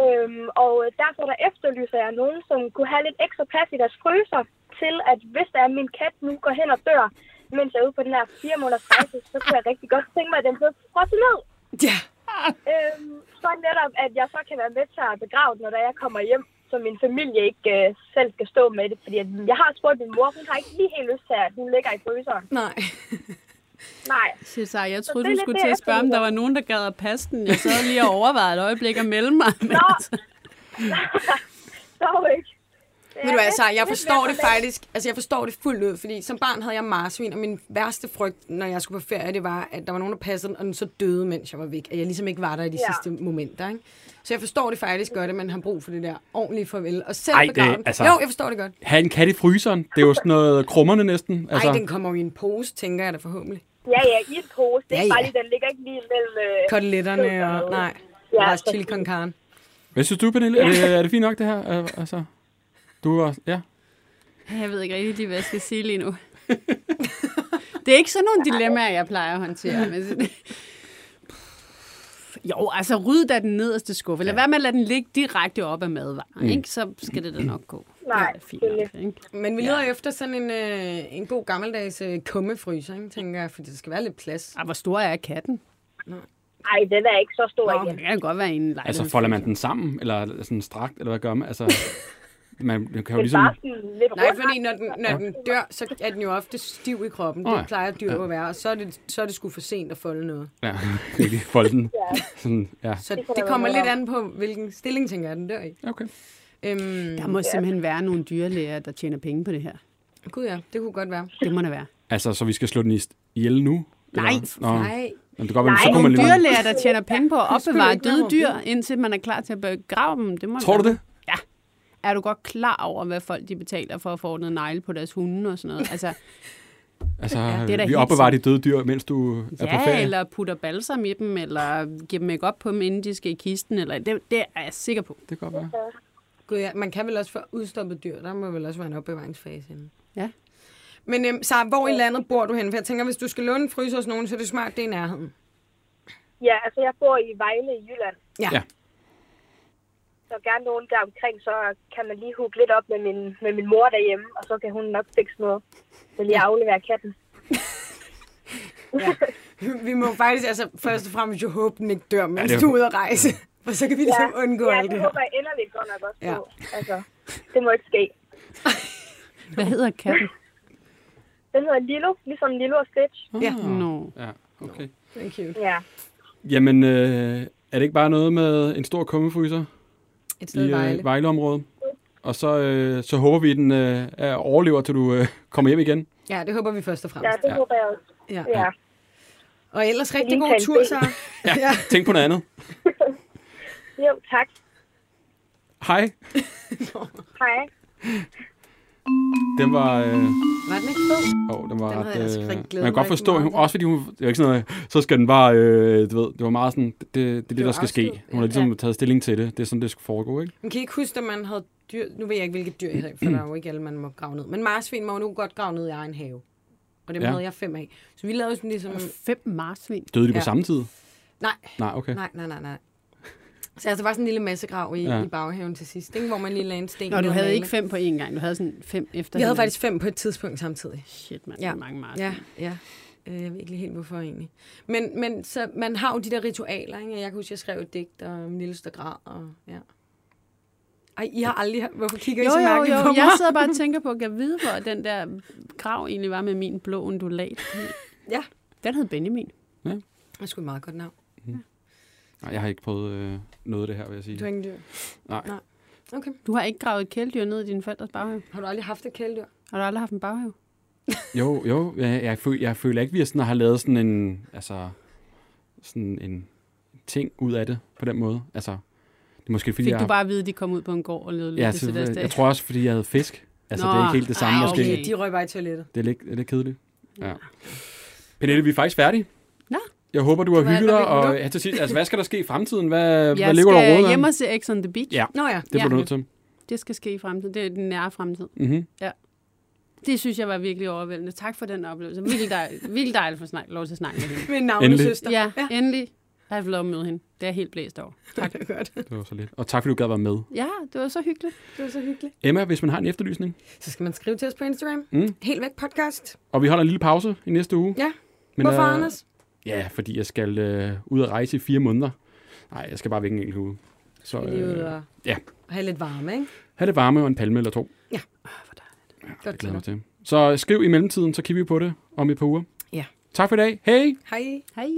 [SPEAKER 7] Øhm, og øh, derfor der efterlyser jeg nogen, som kunne have lidt ekstra plads i deres fryser, til at hvis der er min kat nu går hen og dør, mens jeg er ude på den her fire måneders rejse, så kunne jeg rigtig godt tænke mig, at den blev frosset ned.
[SPEAKER 2] Ja.
[SPEAKER 7] Øhm, så netop, at jeg så kan være med til at begrave den, når jeg kommer hjem, så min familie ikke øh, selv skal stå med det. Fordi at, jeg har spurgt min mor, hun har ikke lige helt lyst til, at hun ligger i fryseren.
[SPEAKER 2] Nej.
[SPEAKER 7] Nej.
[SPEAKER 3] Cesar, jeg troede, du skulle til at spørge, om der var nogen, der gad at passe den. Jeg sad lige og overvejede et øjeblik at melde mig.
[SPEAKER 7] Nå.
[SPEAKER 3] altså,
[SPEAKER 7] Dog ikke.
[SPEAKER 2] Ved du
[SPEAKER 7] er
[SPEAKER 2] hvad,
[SPEAKER 7] lidt-
[SPEAKER 2] Sara, jeg forstår det faktisk. Altså, jeg forstår det fuldt ud, fordi som barn havde jeg marsvin, og min værste frygt, når jeg skulle på ferie, det var, at der var nogen, der passede den, og den så døde, mens jeg var væk. At jeg ligesom ikke var der i de
[SPEAKER 7] Ja.
[SPEAKER 2] sidste momenter, ikke? Så jeg forstår det faktisk godt, at man har brug for det der ordentlige farvel. Og selv
[SPEAKER 1] Ej, det- altså-
[SPEAKER 2] Jo, jeg forstår det godt.
[SPEAKER 1] have en kat i fryseren, det er jo sådan noget krummerne næsten.
[SPEAKER 2] Altså,
[SPEAKER 1] Altså,
[SPEAKER 2] Ej, den kommer jo i en pose, tænker jeg da forhåbentlig.
[SPEAKER 7] Ja, ja, i en pose. Det er
[SPEAKER 2] Ja,
[SPEAKER 7] ja, bare
[SPEAKER 2] ja.
[SPEAKER 7] lige, den ligger ikke lige mellem... Øh,
[SPEAKER 2] Koteletterne og... Nej.
[SPEAKER 7] Ja,
[SPEAKER 2] Ja,
[SPEAKER 7] præcis.
[SPEAKER 2] chili con carne.
[SPEAKER 1] hvad synes du, Pernille? Er det, er det fint nok, det her? Øh, Altså, du var, ja.
[SPEAKER 3] jeg ved ikke rigtig lige, hvad jeg skal sige lige nu. Det er ikke sådan nogle dilemmaer, jeg plejer at håndtere. Men jo, altså ryd da den nederste skuffe. Lad være med at lade den ligge direkte op ad madvarer,
[SPEAKER 1] Mm.
[SPEAKER 3] ikke? Så skal det da nok gå.
[SPEAKER 7] Nej,
[SPEAKER 3] det er fint nok, ikke?
[SPEAKER 2] Men vi leder efter sådan en, øh, en god gammeldags øh, kummefryser, ikke, tænker jeg, fordi der skal være lidt plads.
[SPEAKER 3] Ej, hvor stor er katten?
[SPEAKER 7] Ej, den er ikke så stor
[SPEAKER 2] Nå.
[SPEAKER 7] igen.
[SPEAKER 3] Det kan godt være en lejlighed.
[SPEAKER 1] Altså, folder man den sammen, eller sådan strakt, eller hvad gør man? Altså, man, kan jo
[SPEAKER 7] Men
[SPEAKER 1] ligesom...
[SPEAKER 7] bare sådan lidt
[SPEAKER 2] Nej, fordi når den, når den dør, så er den jo ofte stiv i kroppen.
[SPEAKER 1] Nå ja.
[SPEAKER 2] Det plejer dyr jo at være, og så er det, så er det sgu for sent at folde noget.
[SPEAKER 1] Ja, ikke folde den. Sådan, ja,
[SPEAKER 2] Så det
[SPEAKER 7] der
[SPEAKER 2] kommer lidt an på, hvilken stilling, tænker jeg, den dør i.
[SPEAKER 1] okay.
[SPEAKER 2] Øhm,
[SPEAKER 3] Der må simpelthen være nogle dyrlæger, der tjener penge på det her.
[SPEAKER 2] Gud ja, det kunne godt være.
[SPEAKER 3] Det må der være.
[SPEAKER 1] Altså, så vi skal slå den i ihjel nu?
[SPEAKER 3] Nej,
[SPEAKER 1] Eller? Nå,
[SPEAKER 2] Nej,
[SPEAKER 1] men det går
[SPEAKER 7] Nej,
[SPEAKER 1] så kunne man
[SPEAKER 3] Nogle
[SPEAKER 1] lige...
[SPEAKER 3] dyrlæger, der tjener penge på at opbevare døde dyr, indtil man er klar til at begrave dem. Det må
[SPEAKER 1] Tror du det?
[SPEAKER 3] Er du godt klar over, hvad folk de betaler for at få ordnet negle på deres hunde og sådan noget? Altså,
[SPEAKER 1] Altså,
[SPEAKER 3] det er
[SPEAKER 1] vi opbevarer de døde dyr, mens du er på
[SPEAKER 3] ja,
[SPEAKER 1] ferie?
[SPEAKER 3] eller putter balsam i dem, eller giver dem make op på dem, inden de skal i kisten. Eller, det, det er jeg sikker på.
[SPEAKER 1] Det kan godt være.
[SPEAKER 2] Gud ja, man kan vel også få udstoppet dyr. Der må vel også være en opbevaringsfase inden.
[SPEAKER 3] Ja.
[SPEAKER 2] Men øhm, så hvor i landet bor du hen? For jeg tænker, hvis du skal låne en fryser hos nogen, så er det smart, det er i nærheden.
[SPEAKER 7] Ja, altså jeg bor i Vejle i Jylland.
[SPEAKER 2] Ja.
[SPEAKER 1] Ja.
[SPEAKER 7] Så gerne nogen der omkring, så kan man lige hugge lidt op med min, med min mor derhjemme, og så kan hun nok fikse noget. Så lige aflevere katten.
[SPEAKER 2] Vi må faktisk altså først og fremmest jo håbe, den ikke dør, mens
[SPEAKER 1] det er-
[SPEAKER 2] du er ude at rejse. For så kan vi ligesom undgå
[SPEAKER 5] ja,
[SPEAKER 2] alt
[SPEAKER 5] det
[SPEAKER 2] det her.
[SPEAKER 5] håber jeg inderligt godt nok også
[SPEAKER 2] Ja.
[SPEAKER 5] på. Altså, det må ikke ske.
[SPEAKER 3] Hvad hedder katten?
[SPEAKER 5] Den hedder Lilo, ligesom Lilo og Stitch.
[SPEAKER 2] Ja.
[SPEAKER 3] Nå.
[SPEAKER 1] Ja, okay.
[SPEAKER 2] Det er cute.
[SPEAKER 5] Ja.
[SPEAKER 1] Jamen, øh, er det ikke bare noget med en stor kummefryser
[SPEAKER 2] Et sted i Vejle.
[SPEAKER 1] øh, Vejleområdet? Og så, øh, så håber vi, at den øh, er overlever, til du øh, kommer hjem igen.
[SPEAKER 2] Ja, det håber vi først og
[SPEAKER 5] Ja,
[SPEAKER 2] fremmest.
[SPEAKER 5] det
[SPEAKER 1] Ja.
[SPEAKER 5] håber jeg også.
[SPEAKER 2] Ja.
[SPEAKER 5] Ja.
[SPEAKER 2] Og ellers rigtig
[SPEAKER 5] Lige
[SPEAKER 2] god tur, så.
[SPEAKER 1] Ja, tænk på noget andet.
[SPEAKER 5] Jo, tak.
[SPEAKER 1] Hej.
[SPEAKER 5] Hej.
[SPEAKER 1] Den var... Øh,
[SPEAKER 2] Var den ikke fed?
[SPEAKER 1] oh, den var
[SPEAKER 2] Den havde jeg
[SPEAKER 1] ret, øh, man kan godt forstå, hun, også fordi hun, det var ikke sådan noget, så skal den bare, øh, du ved, det var meget sådan, det, det, det er det, der skal ske. Hun har ligesom
[SPEAKER 2] Ja.
[SPEAKER 1] taget stilling til det. Det er sådan, det skulle foregå, ikke?
[SPEAKER 2] Man kan I ikke huske, at man havde dyr... Nu ved jeg ikke, hvilke dyr I havde, for der er jo ikke alle, man må grave ned. Men marsvin må jo nu godt grave ned i egen have. Og dem
[SPEAKER 1] Ja.
[SPEAKER 2] ja. havde jeg fem af. Så vi lavede sådan ligesom...
[SPEAKER 3] Fem marsvin.
[SPEAKER 1] Døde de på
[SPEAKER 2] Ja.
[SPEAKER 1] samme tid?
[SPEAKER 2] Nej,
[SPEAKER 1] Nej, okay.
[SPEAKER 2] nej, nej, nej, nej. Så altså, der var sådan en lille massegrav i,
[SPEAKER 1] Ja.
[SPEAKER 2] ja. i baghaven til sidst, ikke? hvor man lige lagde en sten.
[SPEAKER 3] Nå, du havde ikke fem på én gang. Du havde sådan fem efter
[SPEAKER 2] Vi havde faktisk fem på et tidspunkt samtidig.
[SPEAKER 3] Shit, mand.
[SPEAKER 2] Ja.
[SPEAKER 3] Ja. mange marsvin.
[SPEAKER 2] Ja, ja. Øh, Jeg ved ikke helt, hvorfor egentlig. Men, men så man har jo de der ritualer, ikke? Jeg kan huske, jeg skrev et digt og min lille grad, og ja. Ej, I har aldrig... Hvorfor kigger I
[SPEAKER 3] Jo,
[SPEAKER 2] så
[SPEAKER 3] jo,
[SPEAKER 2] mærkeligt
[SPEAKER 3] jo.
[SPEAKER 2] på mig?
[SPEAKER 3] Jeg sidder bare og tænker på, at jeg vide, hvor den der grav egentlig var med min blå undulat.
[SPEAKER 2] Ja.
[SPEAKER 3] Den hed Benjamin.
[SPEAKER 2] Det er sgu et meget godt navn.
[SPEAKER 1] Nej, jeg har ikke prøvet øh, noget af det her, vil jeg sige.
[SPEAKER 2] Du har ingen dyr?
[SPEAKER 1] Nej.
[SPEAKER 2] Nej. Okay.
[SPEAKER 3] Du har ikke gravet et kæledyr ned i din forældres baghave.
[SPEAKER 2] Har du aldrig haft et kæledyr?
[SPEAKER 3] Har du aldrig haft en baghave?
[SPEAKER 1] Jo, jo. Jeg, jeg, føler, jeg føler ikke, vi sådan har lavet sådan en, altså, sådan en ting ud af det på den måde. Altså, det er måske fordi,
[SPEAKER 3] Fik
[SPEAKER 1] jeg,
[SPEAKER 3] du bare at vide, at de kom ud på en gård og levede
[SPEAKER 1] ja,
[SPEAKER 3] lidt til deres
[SPEAKER 1] så,
[SPEAKER 3] dag?
[SPEAKER 1] jeg tror også, fordi jeg havde fisk. Altså,
[SPEAKER 3] Nå,
[SPEAKER 1] det er ikke helt det samme
[SPEAKER 3] ej,
[SPEAKER 1] måske.
[SPEAKER 3] okay.
[SPEAKER 2] Okay, de røg bare i toilettet.
[SPEAKER 1] Det er lidt, det er lidt kedeligt. Ja. Pernille, vi er faktisk færdige. Jeg håber, du har
[SPEAKER 2] Hvad-
[SPEAKER 1] hygget
[SPEAKER 2] hvad
[SPEAKER 1] dig. Og ja, til sidst, altså, hvad skal der ske i fremtiden? Hvad,
[SPEAKER 3] Jeg
[SPEAKER 1] hvad ligger du
[SPEAKER 3] skal
[SPEAKER 1] råd
[SPEAKER 3] hjem og se X on the Beach.
[SPEAKER 1] Ja.
[SPEAKER 2] Nå ja.
[SPEAKER 1] Det bliver
[SPEAKER 3] Ja.
[SPEAKER 1] du nødt til.
[SPEAKER 3] Det skal ske i fremtiden. Det er den nære fremtid.
[SPEAKER 1] Mm-hmm.
[SPEAKER 3] Det synes jeg var virkelig overvældende. Tak for den oplevelse. Vildt dejligt, vildt dejligt at få snak, lov til at snakke med hende.
[SPEAKER 2] Min navnesøster.
[SPEAKER 3] Ja, ja, endelig. Jeg har fået lov at møde hende. Det er jeg helt blæst over.
[SPEAKER 2] Tak. Det er godt.
[SPEAKER 1] Det var så lidt. Og tak, fordi du gad være med.
[SPEAKER 3] Ja, det var så hyggeligt.
[SPEAKER 2] Det var så hyggeligt.
[SPEAKER 1] Emma, hvis man har en efterlysning.
[SPEAKER 2] Så skal man skrive til os på Instagram.
[SPEAKER 1] Mm.
[SPEAKER 2] Helt væk podcast.
[SPEAKER 1] Og vi holder en lille pause i næste uge.
[SPEAKER 2] Ja.
[SPEAKER 1] Men,
[SPEAKER 2] Hvorfor,
[SPEAKER 1] øh,
[SPEAKER 2] Anders?
[SPEAKER 1] Ja, fordi jeg skal øh, ud og rejse i fire måneder. Nej, jeg skal bare væk en enkelt uge. Så
[SPEAKER 2] Lige ud
[SPEAKER 1] øh,
[SPEAKER 2] og
[SPEAKER 1] ja.
[SPEAKER 2] have lidt varme, ikke?
[SPEAKER 1] have det varme og en palme eller to.
[SPEAKER 2] Godt
[SPEAKER 1] Jeg
[SPEAKER 2] til
[SPEAKER 1] glæder mig til. Så skriv i mellemtiden, så kigger vi på det om et par uger.
[SPEAKER 2] Ja.
[SPEAKER 1] Tak for i dag. Hej!
[SPEAKER 2] Hej.
[SPEAKER 3] Hej.